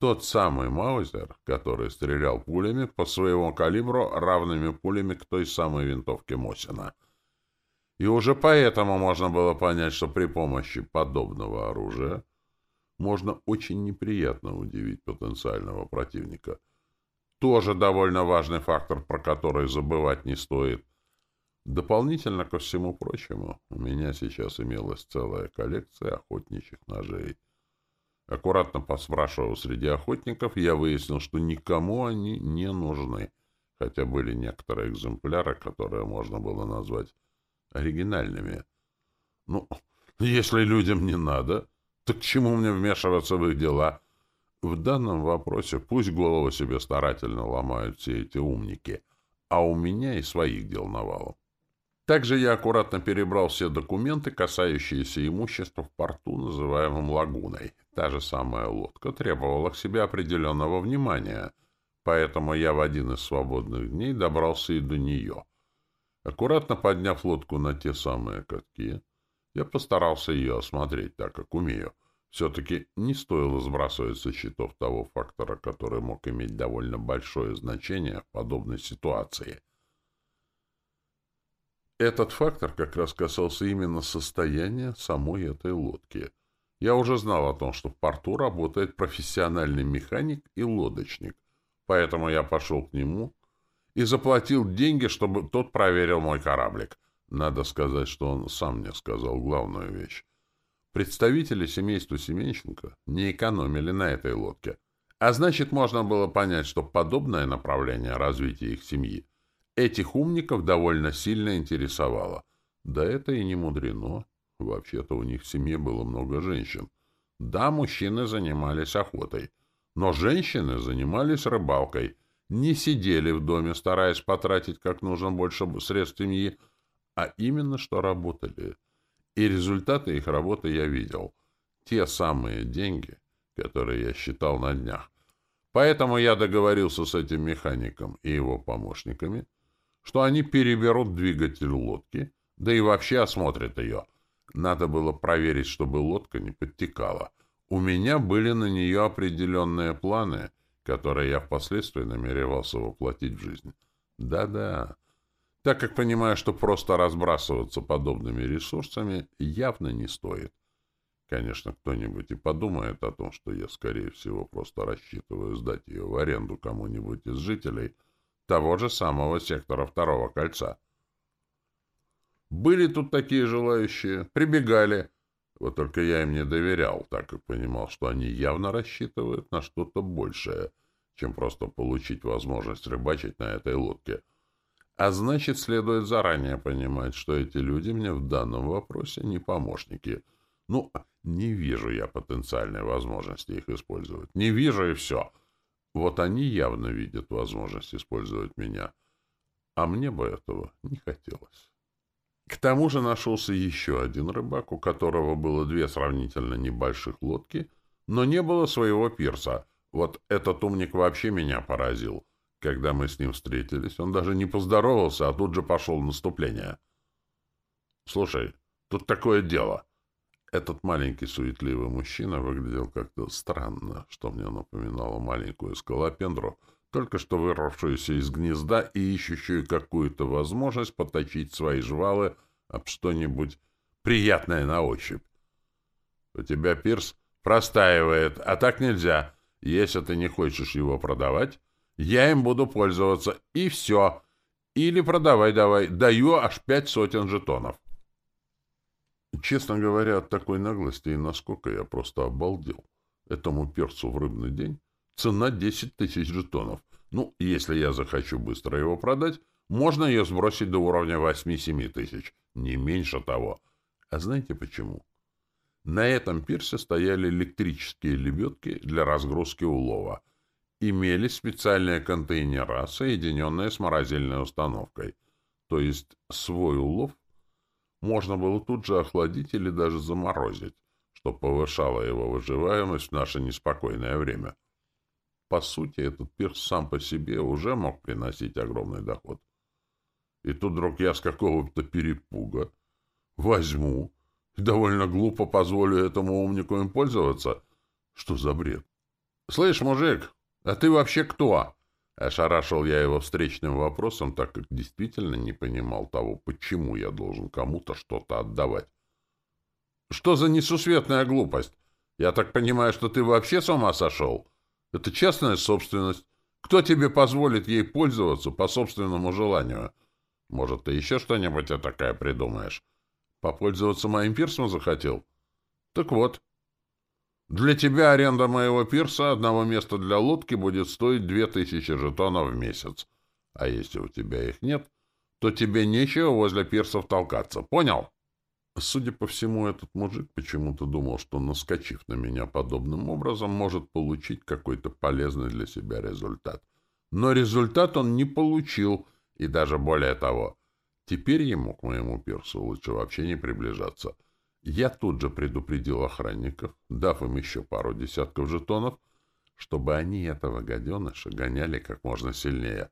Тот самый Маузер, который стрелял пулями по своему калибру, равными пулями к той самой винтовке Мосина. И уже поэтому можно было понять, что при помощи подобного оружия можно очень неприятно удивить потенциального противника. Тоже довольно важный фактор, про который забывать не стоит — Дополнительно ко всему прочему, у меня сейчас имелась целая коллекция охотничьих ножей. Аккуратно поспрашивал среди охотников, я выяснил, что никому они не нужны, хотя были некоторые экземпляры, которые можно было назвать оригинальными. Ну, если людям не надо, то к чему мне вмешиваться в их дела? В данном вопросе пусть голову себе старательно ломают все эти умники, а у меня и своих дел навалом. Также я аккуратно перебрал все документы, касающиеся имущества в порту, называемом «Лагуной». Та же самая лодка требовала к себе определенного внимания, поэтому я в один из свободных дней добрался и до нее. Аккуратно подняв лодку на те самые катки, я постарался ее осмотреть так, как умею. Все-таки не стоило сбрасывать со счетов того фактора, который мог иметь довольно большое значение в подобной ситуации — этот фактор как раз касался именно состояния самой этой лодки. Я уже знал о том, что в порту работает профессиональный механик и лодочник, поэтому я пошел к нему и заплатил деньги, чтобы тот проверил мой кораблик. Надо сказать, что он сам мне сказал главную вещь. Представители семейства Семенченко не экономили на этой лодке. А значит, можно было понять, что подобное направление развития их семьи Этих умников довольно сильно интересовало. Да это и не мудрено. Вообще-то у них в семье было много женщин. Да, мужчины занимались охотой, но женщины занимались рыбалкой, не сидели в доме, стараясь потратить как нужно больше средств семьи, а именно что работали. И результаты их работы я видел. Те самые деньги, которые я считал на днях. Поэтому я договорился с этим механиком и его помощниками, что они переберут двигатель лодки, да и вообще осмотрят ее. Надо было проверить, чтобы лодка не подтекала. У меня были на нее определенные планы, которые я впоследствии намеревался воплотить в жизнь. Да-да, так как понимаю, что просто разбрасываться подобными ресурсами явно не стоит. Конечно, кто-нибудь и подумает о том, что я, скорее всего, просто рассчитываю сдать ее в аренду кому-нибудь из жителей того же самого сектора второго кольца. Были тут такие желающие, прибегали. Вот только я им не доверял, так как понимал, что они явно рассчитывают на что-то большее, чем просто получить возможность рыбачить на этой лодке. А значит, следует заранее понимать, что эти люди мне в данном вопросе не помощники. Ну, не вижу я потенциальной возможности их использовать. Не вижу и все. Вот они явно видят возможность использовать меня. А мне бы этого не хотелось. К тому же нашелся еще один рыбак, у которого было две сравнительно небольших лодки, но не было своего пирса. Вот этот умник вообще меня поразил. Когда мы с ним встретились, он даже не поздоровался, а тут же пошел в наступление. «Слушай, тут такое дело». Этот маленький суетливый мужчина выглядел как-то странно, что мне напоминало маленькую скалопендру — только что вырвавшуюся из гнезда и ищущую какую-то возможность поточить свои жвалы об что-нибудь приятное на ощупь. У тебя пирс простаивает, а так нельзя. Если ты не хочешь его продавать, я им буду пользоваться, и все. Или продавай давай, даю аж пять сотен жетонов. Честно говоря, от такой наглости и насколько я просто обалдел. Этому перцу в рыбный день Цена 10 тысяч жетонов. Ну, если я захочу быстро его продать, можно ее сбросить до уровня 8-7 тысяч. Не меньше того. А знаете почему? На этом пирсе стояли электрические лебедки для разгрузки улова. Имелись специальные контейнера, соединенные с морозильной установкой. То есть свой улов можно было тут же охладить или даже заморозить, что повышало его выживаемость в наше неспокойное время. По сути, этот пирс сам по себе уже мог приносить огромный доход. И тут вдруг я с какого-то перепуга возьму и довольно глупо позволю этому умнику им пользоваться. Что за бред? — Слышь, мужик, а ты вообще кто? Ошарашил я его встречным вопросом, так как действительно не понимал того, почему я должен кому-то что-то отдавать. — Что за несусветная глупость? Я так понимаю, что ты вообще с ума сошел? — это частная собственность. Кто тебе позволит ей пользоваться по собственному желанию? Может, ты еще что-нибудь такое придумаешь? Попользоваться моим пирсом захотел? Так вот. Для тебя аренда моего пирса одного места для лодки будет стоить две тысячи жетонов в месяц. А если у тебя их нет, то тебе нечего возле пирсов толкаться. Понял? Судя по всему, этот мужик почему-то думал, что, наскочив на меня подобным образом, может получить какой-то полезный для себя результат. Но результат он не получил, и даже более того. Теперь ему, к моему персу, лучше вообще не приближаться. Я тут же предупредил охранников, дав им еще пару десятков жетонов, чтобы они этого гаденыша гоняли как можно сильнее.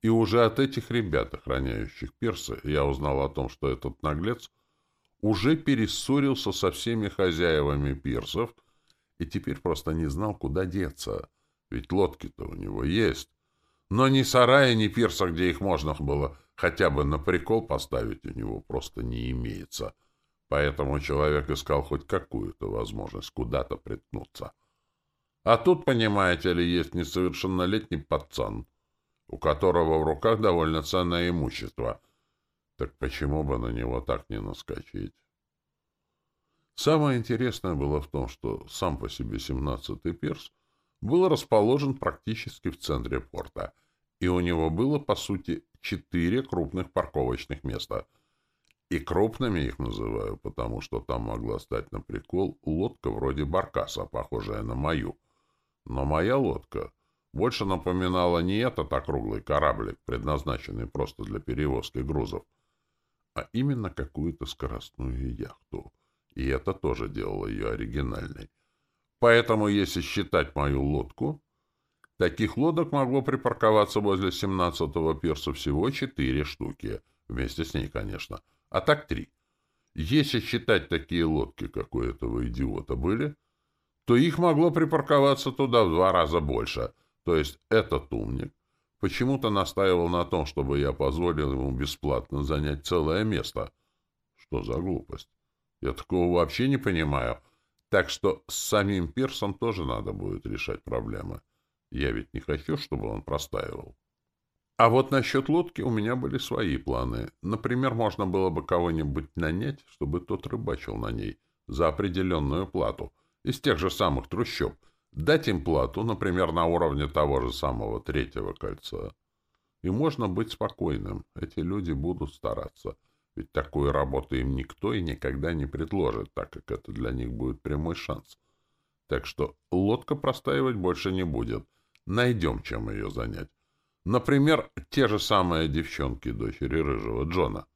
И уже от этих ребят, охраняющих персы, я узнал о том, что этот наглец — уже перессорился со всеми хозяевами пирсов и теперь просто не знал, куда деться. Ведь лодки-то у него есть. Но ни сарая, ни пирса, где их можно было хотя бы на прикол поставить, у него просто не имеется. Поэтому человек искал хоть какую-то возможность куда-то приткнуться. А тут, понимаете ли, есть несовершеннолетний пацан, у которого в руках довольно ценное имущество — так почему бы на него так не наскочить? Самое интересное было в том, что сам по себе семнадцатый пирс был расположен практически в центре порта, и у него было, по сути, четыре крупных парковочных места. И крупными их называю, потому что там могла стать на прикол лодка вроде баркаса, похожая на мою. Но моя лодка больше напоминала не этот округлый кораблик, предназначенный просто для перевозки грузов, а именно какую-то скоростную яхту. И это тоже делало ее оригинальной. Поэтому, если считать мою лодку, таких лодок могло припарковаться возле 17-го пирса всего четыре штуки. Вместе с ней, конечно. А так три. Если считать такие лодки, как у этого идиота были, то их могло припарковаться туда в два раза больше. То есть этот умник почему-то настаивал на том, чтобы я позволил ему бесплатно занять целое место. Что за глупость? Я такого вообще не понимаю. Так что с самим Пирсом тоже надо будет решать проблемы. Я ведь не хочу, чтобы он простаивал. А вот насчет лодки у меня были свои планы. Например, можно было бы кого-нибудь нанять, чтобы тот рыбачил на ней за определенную плату, из тех же самых трущоб. Дать им плату, например, на уровне того же самого третьего кольца. И можно быть спокойным. Эти люди будут стараться. Ведь такую работу им никто и никогда не предложит, так как это для них будет прямой шанс. Так что лодка простаивать больше не будет. Найдем, чем ее занять. Например, те же самые девчонки дочери Рыжего Джона.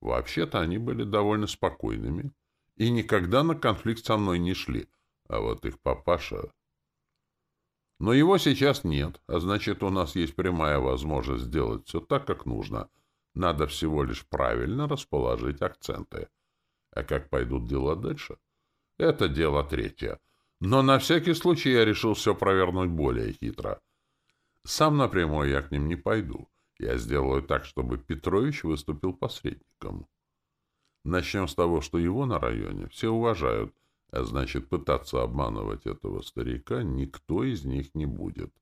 Вообще-то они были довольно спокойными и никогда на конфликт со мной не шли, а вот их папаша... Но его сейчас нет, а значит, у нас есть прямая возможность сделать все так, как нужно. Надо всего лишь правильно расположить акценты. А как пойдут дела дальше? Это дело третье. Но на всякий случай я решил все провернуть более хитро. Сам напрямую я к ним не пойду. Я сделаю так, чтобы Петрович выступил посредником. Начнем с того, что его на районе все уважают, а значит, пытаться обманывать этого старика никто из них не будет.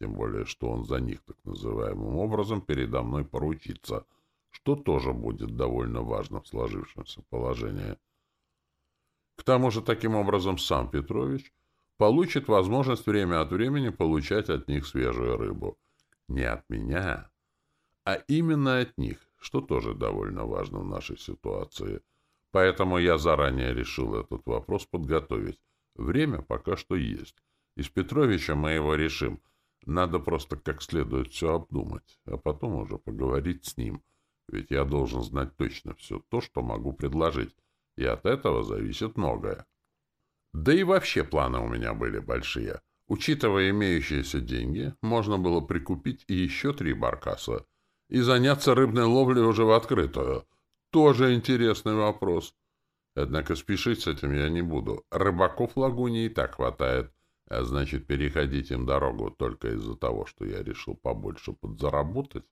Тем более, что он за них так называемым образом передо мной поручится, что тоже будет довольно важно в сложившемся положении. К тому же, таким образом, сам Петрович получит возможность время от времени получать от них свежую рыбу. Не от меня, а именно от них, что тоже довольно важно в нашей ситуации. Поэтому я заранее решил этот вопрос подготовить. Время пока что есть. И с Петровичем мы его решим. Надо просто как следует все обдумать, а потом уже поговорить с ним. Ведь я должен знать точно все то, что могу предложить. И от этого зависит многое. Да и вообще планы у меня были большие. Учитывая имеющиеся деньги, можно было прикупить и еще три баркаса и заняться рыбной ловлей уже в открытую. Тоже интересный вопрос. Однако спешить с этим я не буду. Рыбаков в лагуне и так хватает, а значит, переходить им дорогу только из-за того, что я решил побольше подзаработать,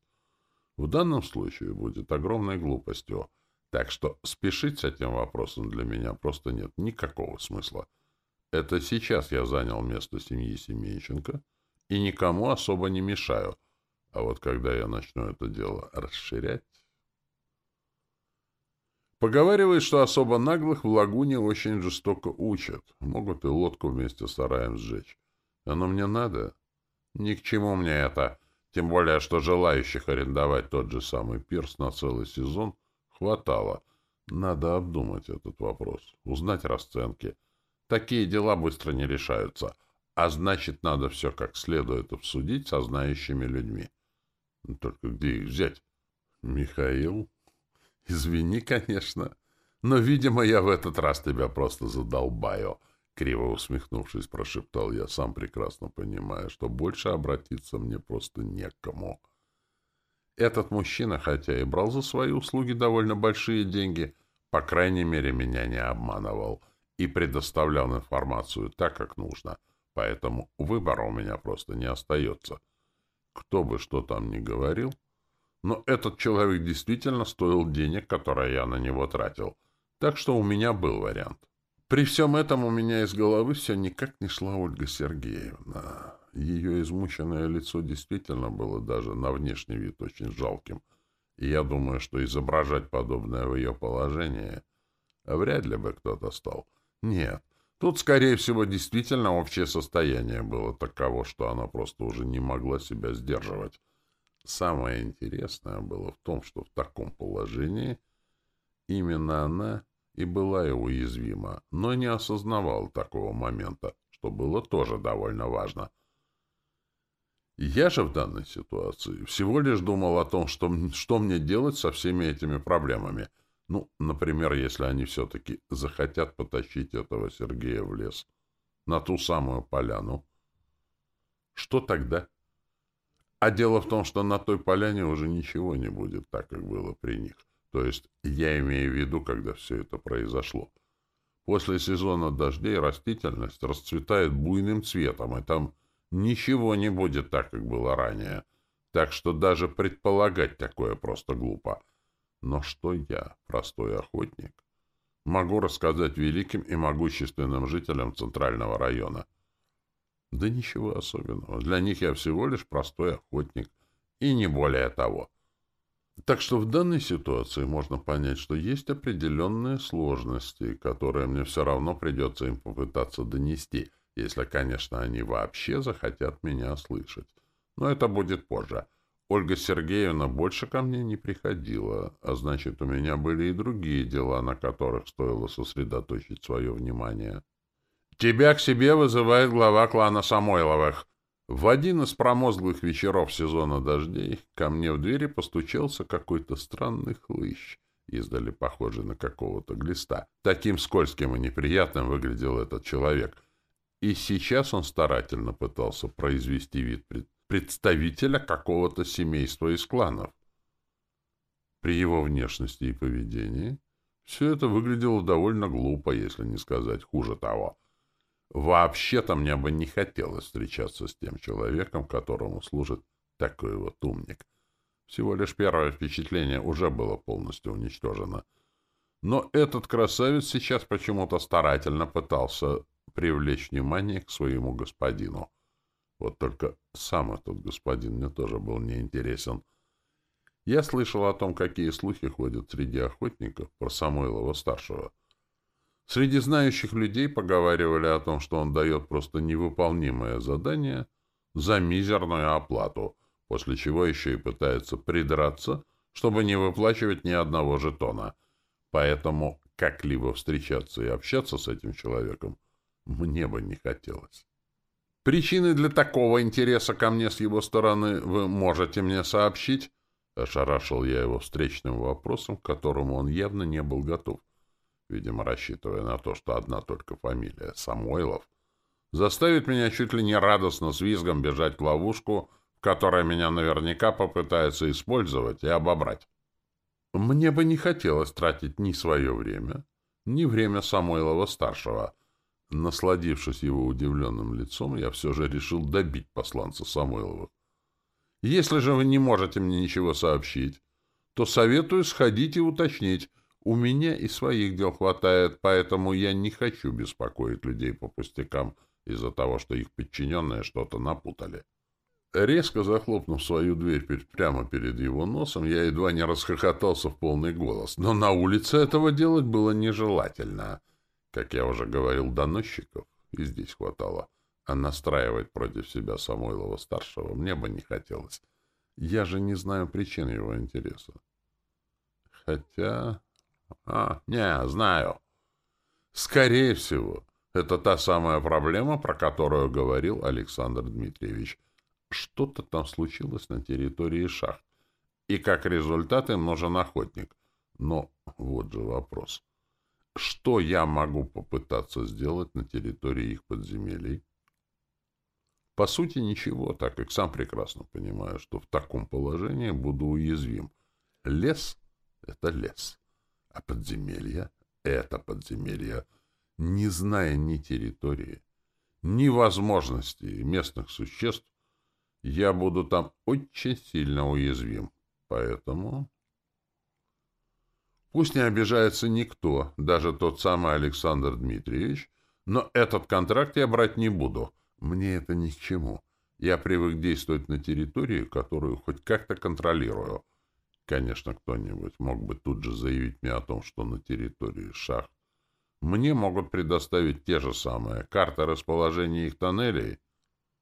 в данном случае будет огромной глупостью. Так что спешить с этим вопросом для меня просто нет никакого смысла. Это сейчас я занял место семьи Семейченко и никому особо не мешаю. А вот когда я начну это дело расширять... Поговаривают, что особо наглых в лагуне очень жестоко учат. Могут и лодку вместе с сараем сжечь. Оно мне надо? Ни к чему мне это. Тем более, что желающих арендовать тот же самый пирс на целый сезон Хватало. Надо обдумать этот вопрос, узнать расценки. Такие дела быстро не решаются, а значит, надо все как следует обсудить со знающими людьми. Ну, только где их взять? Михаил? Извини, конечно, но, видимо, я в этот раз тебя просто задолбаю. Криво усмехнувшись, прошептал я, сам прекрасно понимая, что больше обратиться мне просто некому. Этот мужчина, хотя и брал за свои услуги довольно большие деньги, по крайней мере, меня не обманывал и предоставлял информацию так, как нужно, поэтому выбора у меня просто не остается. Кто бы что там ни говорил, но этот человек действительно стоил денег, которые я на него тратил, так что у меня был вариант. При всем этом у меня из головы все никак не шла Ольга Сергеевна. Ее измученное лицо действительно было даже на внешний вид очень жалким, и я думаю, что изображать подобное в ее положении вряд ли бы кто-то стал. Нет, тут, скорее всего, действительно общее состояние было таково, что она просто уже не могла себя сдерживать. Самое интересное было в том, что в таком положении именно она и была и уязвима, но не осознавала такого момента, что было тоже довольно важно — я же в данной ситуации всего лишь думал о том, что, что мне делать со всеми этими проблемами. Ну, например, если они все-таки захотят потащить этого Сергея в лес, на ту самую поляну. Что тогда? А дело в том, что на той поляне уже ничего не будет так, как было при них. То есть я имею в виду, когда все это произошло. После сезона дождей растительность расцветает буйным цветом, и там Ничего не будет так, как было ранее. Так что даже предполагать такое просто глупо. Но что я, простой охотник, могу рассказать великим и могущественным жителям Центрального района? Да ничего особенного. Для них я всего лишь простой охотник. И не более того. Так что в данной ситуации можно понять, что есть определенные сложности, которые мне все равно придется им попытаться донести, если, конечно, они вообще захотят меня слышать. Но это будет позже. Ольга Сергеевна больше ко мне не приходила, а значит, у меня были и другие дела, на которых стоило сосредоточить свое внимание. «Тебя к себе вызывает глава клана Самойловых», в один из промозглых вечеров сезона дождей ко мне в двери постучался какой-то странный хлыщ, издали похожий на какого-то глиста. Таким скользким и неприятным выглядел этот человек. И сейчас он старательно пытался произвести вид представителя какого-то семейства из кланов. При его внешности и поведении все это выглядело довольно глупо, если не сказать хуже того — Вообще-то мне бы не хотелось встречаться с тем человеком, которому служит такой вот умник. Всего лишь первое впечатление уже было полностью уничтожено. Но этот красавец сейчас почему-то старательно пытался привлечь внимание к своему господину. Вот только сам этот господин мне тоже был неинтересен. Я слышал о том, какие слухи ходят среди охотников про Самойлова-старшего. Среди знающих людей поговаривали о том, что он дает просто невыполнимое задание за мизерную оплату, после чего еще и пытается придраться, чтобы не выплачивать ни одного жетона. Поэтому как-либо встречаться и общаться с этим человеком мне бы не хотелось. Причины для такого интереса ко мне с его стороны вы можете мне сообщить? Ошарашил я его встречным вопросом, к которому он явно не был готов видимо, рассчитывая на то, что одна только фамилия Самойлов, заставит меня чуть ли не радостно с визгом бежать в ловушку, в которой меня наверняка попытаются использовать и обобрать. Мне бы не хотелось тратить ни свое время, ни время Самойлова-старшего. Насладившись его удивленным лицом, я все же решил добить посланца Самойловых. Если же вы не можете мне ничего сообщить, то советую сходить и уточнить, у меня и своих дел хватает, поэтому я не хочу беспокоить людей по пустякам из-за того, что их подчиненные что-то напутали. Резко захлопнув свою дверь прямо перед его носом, я едва не расхохотался в полный голос. Но на улице этого делать было нежелательно. Как я уже говорил, доносчиков и здесь хватало. А настраивать против себя Самойлова-старшего мне бы не хотелось. Я же не знаю причин его интереса. Хотя... А, не, знаю. Скорее всего, это та самая проблема, про которую говорил Александр Дмитриевич. Что-то там случилось на территории шахт. И как результат им нужен охотник. Но вот же вопрос. Что я могу попытаться сделать на территории их подземелий? По сути, ничего, так как сам прекрасно понимаю, что в таком положении буду уязвим. Лес — это лес. А подземелье — это подземелье, не зная ни территории, ни возможностей местных существ, я буду там очень сильно уязвим. Поэтому... Пусть не обижается никто, даже тот самый Александр Дмитриевич, но этот контракт я брать не буду. Мне это ни к чему. Я привык действовать на территории, которую хоть как-то контролирую. Конечно, кто-нибудь мог бы тут же заявить мне о том, что на территории шахт мне могут предоставить те же самые карты расположения их тоннелей.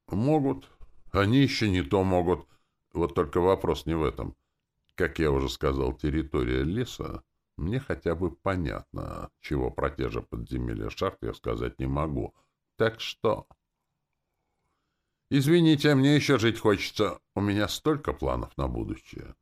Могут. Они еще не то могут. Вот только вопрос не в этом. Как я уже сказал, территория леса мне хотя бы понятно, чего про те же подземелья шахт я сказать не могу. Так что... Извините, мне еще жить хочется. У меня столько планов на будущее.